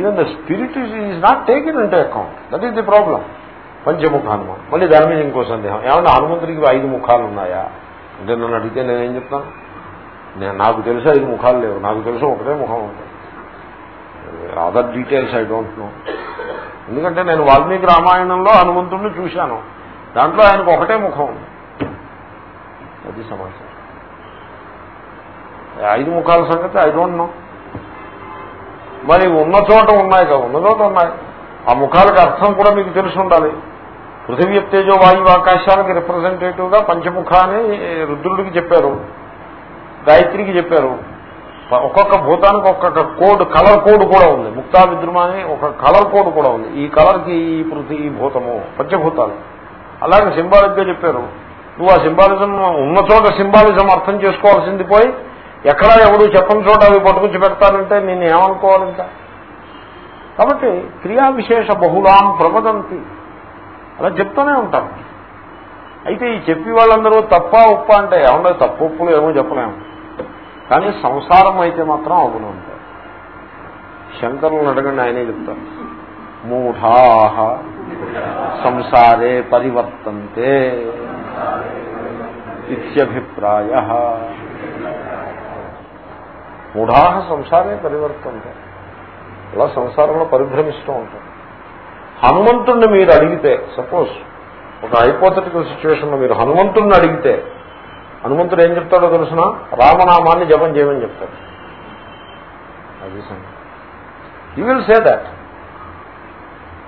even the spirit is not taking into account that is the problem పంచముఖ హనుమాన్ మళ్ళీ దాని మీద ఇంకో సందేహం. ఏమన్నా హనుమంతుడికి ఐదు ముఖాలు ఉన్నాయా అంటే నన్ను అడిగితే నేనేం చెప్తాను? నేను నాకు తెలుసు ఐదు ముఖాలు లేవు. నాకు తెలుసు ఒకటే ముఖం ఉంటుంది. Other details I don't know ఎందుకంటే నేను వాల్మీకి రామాయణంలో హనుమంతుడిని చూశాను. దాంట్లో ఆయనకు ఒకటే ముఖం ఉంది. అది సమాచారం. ఐదు ముఖాల సంగతి ఐ డోంట్ నో మరి ఉన్న చోట ఉన్నాయి కదా. ఉన్న చోట ఉన్నాయి. ఆ ముఖాలకు అర్థం కూడా మీకు తెలిసి ఉండాలి. పృథివీ తేజో వాయువు ఆకాశానికి రిప్రజెంటేటివ్గా పంచముఖ అని రుద్రుడికి చెప్పారు గాయత్రికి చెప్పారు. ఒక్కొక్క భూతానికి ఒక్కొక్క కోడ్ కలర్ కోడ్ కూడా ఉంది. ముక్తా విద్రుమ అని ఒక కలర్ కోడ్ కూడా ఉంది. ఈ కలర్కి ఈ పృథి ఈ భూతము పంచభూతాలు. అలాగే సింబాలిక్గా చెప్పారు. నువ్వు ఆ సింబాలిజం ఉన్న చోట సింబాలిజం అర్థం చేసుకోవాల్సింది పోయి ఎక్కడా ఎవడు చెప్పని చోట అవి పట్టుకొచ్చి పెడతానంటే నేను ఏమనుకోవాలి ఇంకా? కాబట్టి క్రియా విశేష బహుళాం ప్రవదంతి. అలా చెప్తూనే ఉంటాం. అయితే ఈ చెప్పి వాళ్ళందరూ తప్ప ఉప్ప అంటే ఏమన్నా తప్పు ఉప్పులు ఏమో చెప్పలేము కానీ సంసారం అయితే మాత్రం అవును ఉంటాయి శంకరులను అడగండి ఆయనే చెప్తారు. మూఢాహ సంసారే పరివర్తంతే ఇత్యభిప్రాయ. మూఢాహ సంసారే పరివర్తంతే. అలా సంసారంలో పరిభ్రమిస్తూ ఉంటారు హనుమంతుణ్ణి మీరు అడిగితే సపోజ్ ఒక హైపోథటికల్ సిచ్యువేషన్లో మీరు హనుమంతుణ్ణి అడిగితే హనుమంతుడు ఏం చెప్తాడో తెలుసిన? రామనామాన్ని జపం చేయమని చెప్తాడు. అది యూ విల్ సే దాట్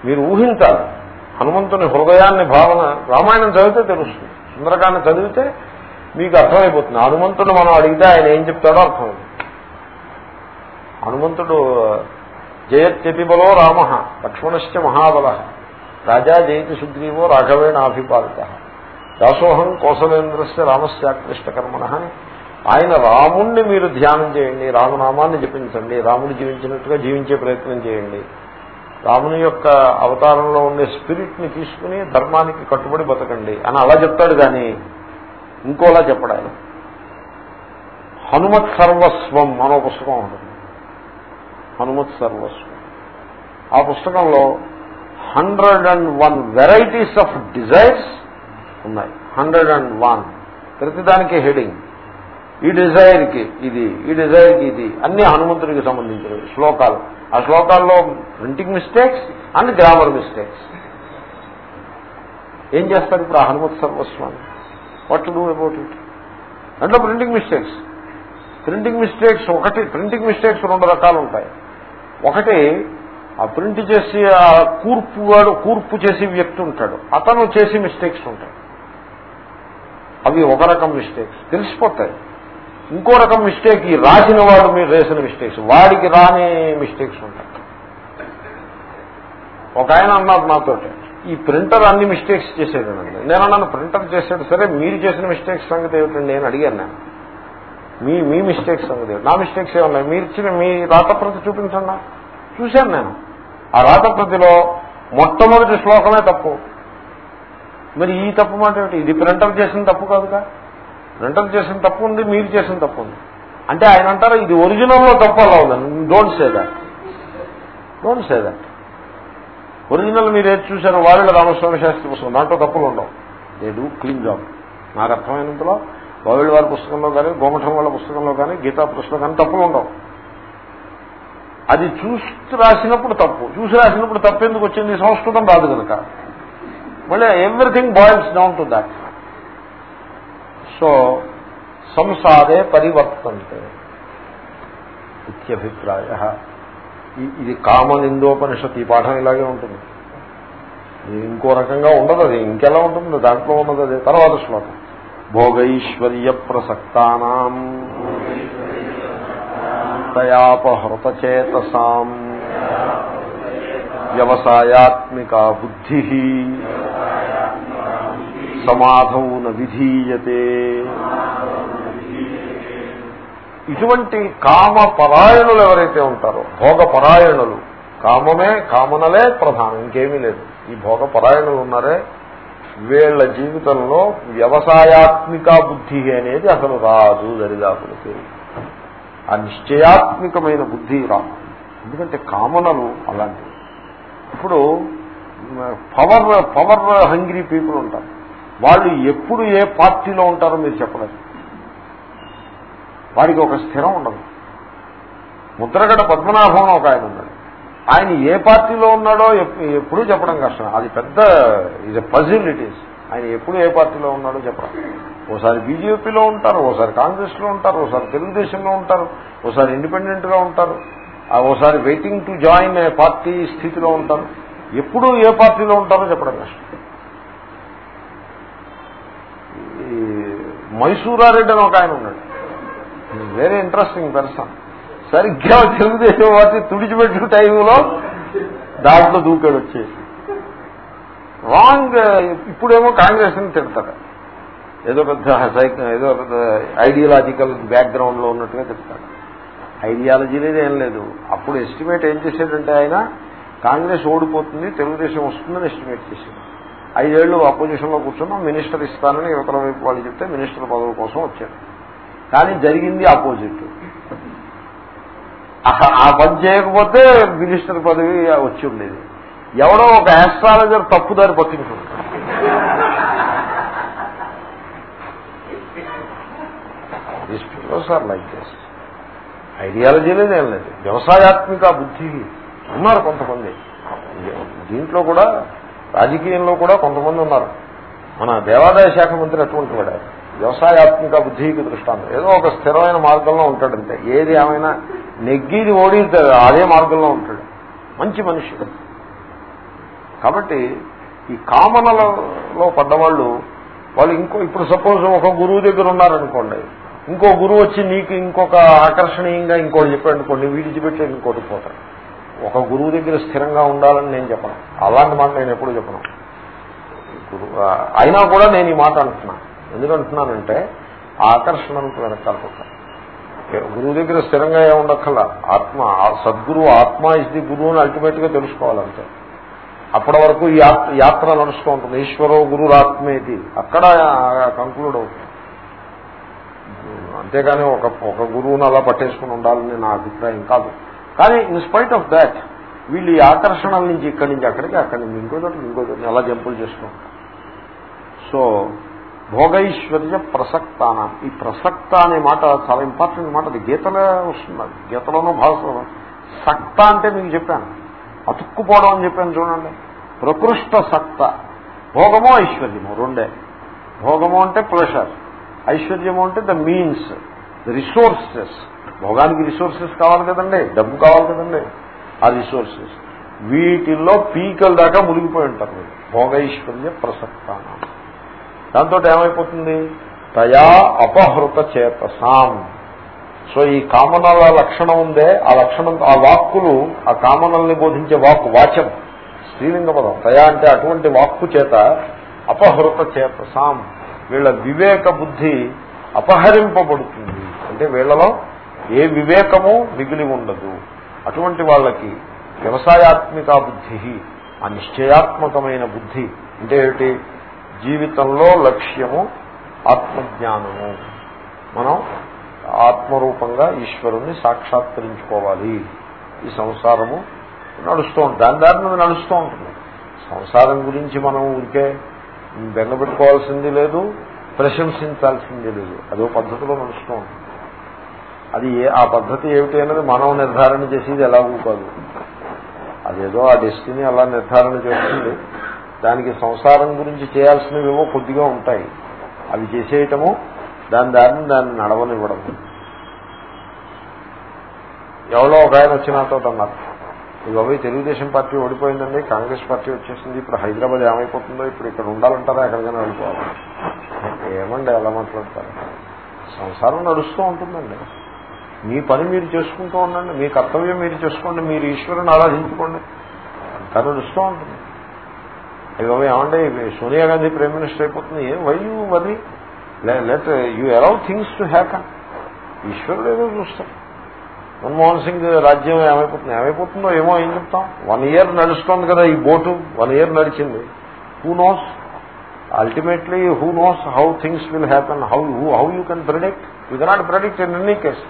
మీరు ఊహించాలి. హనుమంతుని హృదయాన్ని భావన రామాయణం చదివితే తెలుస్తుంది. సుందరకాన్ని చదివితే మీకు అర్థమైపోతుంది. హనుమంతుడు మనం అడిగితే ఆయన ఏం చెప్తాడో అర్థమైంది హనుమంతుడు జయత్యతిబలో రామ లక్ష్మణశ్చ మహాబల. రాజా జయతి సుగ్రీవో రాఘవేణాభిపాలిత దాసోహం కోసలేంద్రస్య రామస్యాకృష్ట కర్మణ అని. ఆయన రాముణ్ణి మీరు ధ్యానం చేయండి రామనామాన్ని జపించండి రాముడు జీవించినట్టుగా జీవించే ప్రయత్నం చేయండి. రాముని యొక్క అవతారంలో ఉండే స్పిరిట్ని తీసుకుని ధర్మానికి కట్టుబడి బతకండి అని అలా చెప్తాడు కానీ ఇంకోలా చెప్పడాయన హనుమత్ సర్వస్వం అనో పుస్తకం ఉంటుంది. హనుమత్ సర్వస్వం ఆ పుస్తకంలో hundred and one varieties of desires ఉన్నాయి. Hundred and one. ప్రతిదానికి హెడింగ్. ఈ డిజైర్కి ఇది ఈ డిజైర్కి ఇది. అన్ని హనుమంతుడికి సంబంధించినవి. శ్లోకాలు. ఆ శ్లోకాల్లో printing mistakes and grammar mistakes. ఏం చేస్తారు ఇప్పుడు ఆ Hanumat సర్వస్వామి what do about it దాంట్లో ప్రింటింగ్ మిస్టేక్స్. ప్రింటింగ్ మిస్టేక్స్ ఒకటి ప్రింటింగ్ మిస్టేక్స్ రెండు రకాలు ఉంటాయి. ఒకటి ఆ ప్రింట్ చేసి ఆ కూర్పు వాడు కూర్పు చేసి వ్యక్తి ఉంటాడు. అతను చేసి మిస్టేక్స్ ఉంటాయి. అవి ఒక రకం మిస్టేక్స్ తెలిసిపోతాయి. ఇంకో రకం మిస్టేక్ ఈ రాసిన వాడు మీరు వేసిన మిస్టేక్స్ వాడికి రాని మిస్టేక్స్ ఉంటాయి. ఒక ఆయన అన్నారు నాతోటి ఈ ప్రింటర్ అన్ని మిస్టేక్స్ చేసేదండి నేను అన్నాను ప్రింటర్ చేసాడు సరే మీరు చేసిన మిస్టేక్స్ సంగతి ఏమిటండి? నేను అడిగాను నేను. మీ మీ మిస్టేక్స్ సంగతి నా మిస్టేక్స్ ఏమన్నా మీరు ఇచ్చిన మీ రాతప్రతి చూపించండి. చూశాను నేను. ఆ రాతప్రతిలో మొట్టమొదటి శ్లోకమే తప్పు. మరి ఈ తప్పు మాట ఏమిటి? ఇది ప్రింటర్ చేసిన తప్పు కాదుగా? ప్రింటర్ చేసిన తప్పు ఉంది మీరు చేసిన తప్పు ఉంది. అంటే ఆయన అంటారు ఇది ఒరిజినల్లో తప్పు అలా ఉందండి don't say that don't say that original మీరు ఏది చూశారు వాళ్ళు రామస్వామి శాస్త్రి పుస్తకం. దాంట్లో తప్పులు ఉండవు. దే డూ క్లీన్ జాబ్ నాకు అర్థమైనంతలో బావిళ్ళ వారి పుస్తకంలో కానీ గోమఠం వాళ్ళ పుస్తకంలో కానీ గీతా పుస్తకం కానీ తప్పులు ఉండవు. అది చూసి రాసినప్పుడు తప్పు. చూసి రాసినప్పుడు తప్పు ఎందుకు వచ్చింది? సంస్కృతం రాదు కనుక. మళ్ళీ everything boils down to that so సంసారే పరివర్తంతే ఇత్యభిప్రాయ. ఇది కామనిందోపనిషత్ ఈ పాఠం ఇలాగే ఉంటుంది. ఇంకో రకంగా ఉండదు అది. ఇంకెలా ఉంటుంది? దాంట్లో ఉన్నది తర్వాత శ్లోకం. భోగైశ్వర్య ప్రసక్తానాం తయాపహృతచేతసాం. వ్యవసాయాత్మికా బుద్ధి సమాధౌ న విధీయతే. ఇటువంటి కామ పరాయణులు ఎవరైతే ఉంటారో భోగ పరాయణులు కామమే కామనలే ప్రధానం ఇంకేమీ లేదు. ఈ భోగ పరాయణులు ఉన్నారే వీళ్ళ జీవితంలో వ్యవసాయాత్మిక బుద్ధి అనేది అసలు రాదు దరిదాపులకి ఆ నిశ్చయాత్మికమైన బుద్ధి రాదు. ఎందుకంటే కామనలు అలాంటివి. ఇప్పుడు పవర్ పవర్ హంగ్రీ పీపుల్ ఉంటారు. వాళ్ళు ఎప్పుడు ఏ పార్టీలో ఉంటారో మీరు చెప్పలేదు వారికి ఒక స్థిరం ఉండదు. ముద్రగడ పద్మనాభం ఒక ఆయన ఉన్నాడు. ఆయన ఏ పార్టీలో ఉన్నాడో ఎప్పుడూ చెప్పడం కష్టం. అది పెద్ద ఇది పజిల్ ఇట్ ఈస్. ఆయన ఎప్పుడు ఏ పార్టీలో ఉన్నాడో చెప్పడం. ఓసారి బీజేపీలో ఉంటారు ఓసారి కాంగ్రెస్లో ఉంటారు ఓసారి తెలుగుదేశంలో ఉంటారు ఓసారి ఇండిపెండెంట్గా ఉంటారు ఓసారి waiting to join a party స్థితిలో ఉంటారు. ఎప్పుడు ఏ పార్టీలో ఉంటారో చెప్పడం కష్టం. మైసూరారెడ్డి అని ఒక ఆయన ఉన్నాడు. వెరీ ఇంట్రెస్టింగ్ పర్సన్ సరిగ్గా తెలుగుదేశం పార్టీ తుడిచిపెట్టిన టైంలో దాంట్లో దూకాడు వచ్చేసి. రాంగ్ ఇప్పుడేమో కాంగ్రెస్ని తిడతాడు. ఏదో పెద్ద ఏదో పెద్ద ఐడియాలజికల్ బ్యాక్గ్రౌండ్లో ఉన్నట్టుగా చెప్తాడు ఐడియాలజీ లేదు ఏం లేదు. అప్పుడు ఎస్టిమేట్ ఏం చేసేటంటే ఆయన కాంగ్రెస్ ఓడిపోతుంది తెలుగుదేశం వస్తుందని ఎస్టిమేట్ చేసింది ఐదేళ్ళు అపోజిషన్లో కూర్చున్నాం మినిస్టర్ ఇస్తానని యువతల వైపు వాళ్ళు చెప్తే మినిస్టర్ పదవి కోసం వచ్చాడు. కానీ జరిగింది ఆపోజిట్ ఆ పని చేయకపోతే మినిస్టర్ పదవి వచ్చి ఉండేది. ఎవడో ఒక ఆస్ట్రాలజర్ తప్పుదారి పట్టించుకుంటాడు. This peoples are like this ideology లేదు ఏం లేదు. వ్యవసాయాత్మిక బుద్ధి ఉన్నారు కొంతమంది. దీంట్లో కూడా రాజకీయంలో కూడా కొంతమంది ఉన్నారు. మన దేవాదాయ శాఖ మంత్రి అటువంటి వాడు. వ్యవసాయాత్మిక బుద్ధికి దృష్టాంతం. ఏదో ఒక స్థిరమైన మార్గంలో ఉంటాడంతే. ఏది ఏమైనా నెగ్గిది ఓడి అదే మార్గంలో ఉంటాడు. మంచి మనిషి. కాబట్టి ఈ కామనలలో పడ్డవాళ్ళు వాళ్ళు ఇంకో ఇప్పుడు సపోజ్ ఒక గురువు దగ్గర ఉన్నారనుకోండి ఇంకో గురువు వచ్చి నీకు ఇంకొక ఆకర్షణీయంగా ఇంకోటి చెప్పాడు అనుకోండి విడిచిపెట్టి ఇంకోటి పోతాడు. ఒక గురువు దగ్గర స్థిరంగా ఉండాలని నేను చెప్పను. అలాంటి మాట నేను ఎప్పుడు చెప్పను. గురువు అయినా కూడా నేను ఈ మాట అంటున్నాను ఎందుకంటున్నానంటే ఆకర్షణకు వెనకాలకుంటా గురువు దగ్గర స్థిరంగా ఏముండక్కల ఆత్మ సద్గురువు ఆత్మ ఇస్ ది గురువు అని అల్టిమేట్గా తెలుసుకోవాలంటే అప్పటి వరకు ఈ యాత్ర నడుస్తూ ఉంటుంది. ఈశ్వరో గురురాత్మేది అక్కడ కంక్లూడ్ అవుతుంది. అంతేగాని ఒక ఒక గురువును అలా పట్టేసుకుని ఉండాలని నా అభిప్రాయం కాదు. కానీ ఇన్స్పైట్ ఆఫ్ దాట్ వీళ్ళు ఈ ఆకర్షణల నుంచి ఇక్కడి నుంచి అక్కడికి అక్కడి నుంచి ఇంకో చోట ఇంకో అలా జంపులు చేస్తూ సో భోగైశ్వర్య ప్రసక్తాన ఈ ప్రసక్త అనే మాట చాలా ఇంపార్టెంట్ మాట. అది గీతలో వస్తుంది. గీతలోనూ భాషలో సక్త అంటే మీకు చెప్పాను. అతుక్కుపోవడం అని చెప్పాను చూడండి. ప్రకృష్ట సక్త. భోగమో ఐశ్వర్యము రెండే. భోగము అంటే ప్రెషర్ ఐశ్వర్యము అంటే ద మీన్స్ ద రిసోర్సెస్ భోగానికి రిసోర్సెస్ కావాలి కదండి. డబ్బు కావాలి కదండి. ఆ రిసోర్సెస్ వీటిల్లో పీకల దాకా మునిగిపోయి ఉంటారు. భోగైశ్వర్య ప్రసక్తానం దాంతో ఏమైపోతుంది? తయా అపహృత చేతసాం. సో ఈ కామనల లక్షణం ఉందే ఆ లక్షణం ఆ వాక్కులు ఆ కామనల్ని బోధించే వాక్కు వాచం స్త్రీలింగ పదం. తయా అంటే అటువంటి వాక్కు చేత అపహృత చేతసాం. వీళ్ళ వివేక బుద్ధి అపహరింపబడుతుంది. అంటే వీళ్ళలో ఏ వివేకము మిగిలి ఉండదు. అటువంటి వాళ్ళకి వ్యవసాయాత్మిక బుద్ధి ఆ నిశ్చయాత్మకమైన బుద్ధి అంటే ఏమిటి? జీవితంలో లక్ష్యము ఆత్మజ్ఞానము. మనం ఆత్మరూపంగా ఈశ్వరుణ్ణి సాక్షాత్కరించుకోవాలి. ఈ సంసారము నడుస్తూ ఉంటుంది దాని దారి నడుస్తూ ఉంటుంది. సంసారం గురించి మనం ఊరికే బెంగపెట్టుకోవాల్సింది లేదు ప్రశంసించాల్సింది లేదు. అదో పద్ధతిలో నడుస్తూ ఉంటుంది. అది ఆ పద్ధతి ఏమిటి అనేది మనం నిర్ధారణ చేసేది ఎలాగూ కాదు. అదేదో ఆ డెస్టినీ అలా నిర్ధారణ చేస్తుంది. దానికి సంసారం గురించి చేయాల్సినవేమో కొద్దిగా ఉంటాయి. అవి చేసేయటము దాని దారిని దాన్ని నడవనివ్వడం. ఎవరో ఒక ఆయన వచ్చినతో అన్నారు ఇవి తెలుగుదేశం పార్టీ ఓడిపోయిందండి కాంగ్రెస్ పార్టీ వచ్చేసింది ఇప్పుడు హైదరాబాద్ ఏమైపోతుందో ఇప్పుడు ఇక్కడ ఉండాలంటారా ఎక్కడికైనా వెళ్ళిపోవాలి? ఏమండి ఎలా మాట్లాడతారు. సంసారం నడుస్తూ ఉంటుందండి. మీ పని మీరు చేసుకుంటూ ఉండండి మీ కర్తవ్యం మీరు చేసుకోండి మీరు ఈశ్వరుని ఆరాధించుకోండి. అంతా నడుస్తూ ఉంటుంది. అయ్యో ఏమంటే సోనియా గాంధీ ప్రైమ్ మినిస్టర్ అయిపోతుంది. వై యూ మరి? Let you allow things to happen ఈశ్వరుడు ఏదో చూస్తాం మన్మోహన్ సింగ్ రాజ్యం ఏమైపోతుంది? ఏమైపోతుందో ఏమో ఏం చెప్తాం? వన్ ఇయర్ నడుస్తుంది కదా ఈ బోటు. వన్ ఇయర్ నడిచింది. Who knows ultimately who knows how things will happen how how you can predict you cannot predict in any case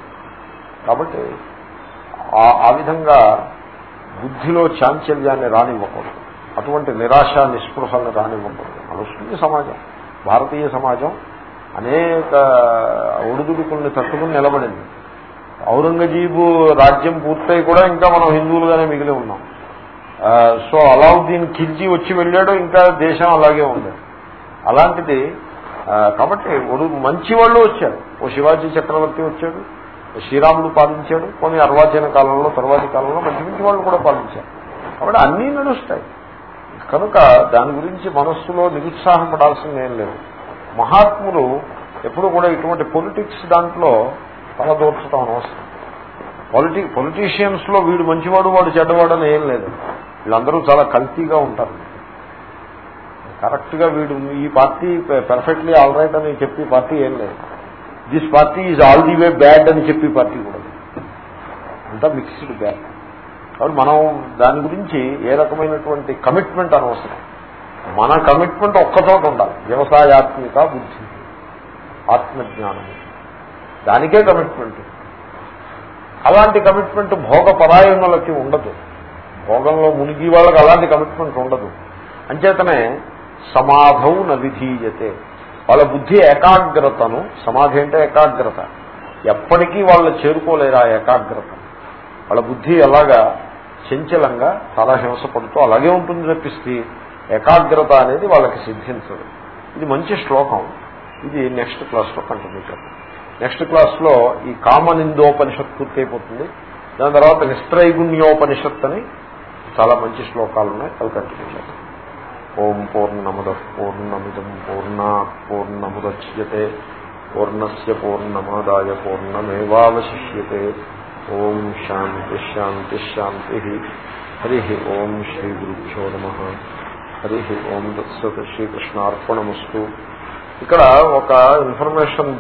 కాబట్టి ఆ విధంగా బుద్ధిలో చాంచల్యాన్ని రానివ్వకూడదు. అటువంటి నిరాశ నిస్పృహలను రానివ్వకూడదు. నడుస్తుంది సమాజం భారతీయ సమాజం అనేక ఒడిదుడుకుల్ని తట్టుకుని నిలబడింది. ఔరంగజీబు రాజ్యం పూర్తయి కూడా ఇంకా మనం హిందువులుగానే మిగిలి ఉన్నాం. సో అలావుద్దీన్ ఖిల్జీ వచ్చి వెళ్ళాడు ఇంకా దేశం అలాగే ఉంది. అలాంటిది కాబట్టి మంచి వాళ్ళు వచ్చారు. ఓ శివాజీ చక్రవర్తి వచ్చాడు శ్రీరాముడు పాలించాడు కొన్ని అర్వాచీన కాలంలో తర్వాతి కాలంలో మంచి మంచి వాళ్ళు కూడా పాలించారు. కాబట్టి అన్నీ నడుస్తాయి. కనుక దాని గురించి మనస్సులో నిరుత్సాహపడాల్సింది ఏం లేదు. మహాత్ములు ఎప్పుడు కూడా ఇటువంటి పొలిటిక్స్ దాంట్లో తలదూర్చడం అనవసరం. పొలిటి పొలిటీషియన్స్లో వీడు మంచివాడు వాడు చెడ్డవాడు అని ఏం లేదు. వీళ్ళందరూ చాలా కల్తీగా ఉంటారు. కరెక్ట్గా వీడు ఈ పార్టీ పెర్ఫెక్ట్లీ ఆల్ రైట్ అని చెప్పి పార్టీ ఏం లేదు. This party is all the way bad అని చెప్పి పార్టీ కూడా అంతా మిక్స్డ్ బ్యాడ్ కాబట్టి మనం దాని గురించి ఏ రకమైనటువంటి కమిట్మెంట్ అనవసరం. మన కమిట్మెంట్ ఒక్కచోట ఉండాలి. వ్యవసాయాత్మిక బుద్ధి ఆత్మజ్ఞానము. దానికే కమిట్మెంట్ అలాంటి కమిట్మెంట్ భోగ పరాయణులకి ఉండదు. భోగంలో మునిగి వాళ్ళకి అలాంటి కమిట్మెంట్ ఉండదు. అంచేతనే సమాధౌ నవిధీయతే. వాళ్ళ బుద్ధి ఏకాగ్రతను సమాధి అంటే ఏకాగ్రత. ఎప్పటికీ వాళ్ళు చేరుకోలేరు ఆ ఏకాగ్రత. వాళ్ళ బుద్ధి ఎలాగా చంచలంగా చాలా హింసపడుతూ అలాగే ఉంటుంది తప్పిస్తే ఏకాగ్రత అనేది వాళ్ళకి సిద్ధించదు. ఇది మంచి శ్లోకం. ఇది నెక్స్ట్ క్లాస్లో కంటిన్యూ చేద్దాం. నెక్స్ట్ క్లాస్లో ఈ కామనిందోపనిషత్ పూర్తయిపోతుంది దాని తర్వాత నిస్త్రైగుణ్యోపనిషత్ అని చాలా మంచి శ్లోకాలు ఉన్నాయి. అవి కంటిన్యూ చేద్దాం. ఓం పూర్ణముద పూర్ణమిదం పూర్ణ పూర్ణముద్యతే పూర్ణస్ పూర్ణమాదాయ పూర్ణమేవాశిష్యతే ఓం శాంతి శాంతి శాంతి హరి ఓం శ్రీ గురుభ్యో నమ హరి ఓం దత్సత్ శ్రీకృష్ణార్పణమస్తు ఇక్కడ ఒక ఇన్ఫర్మేషన్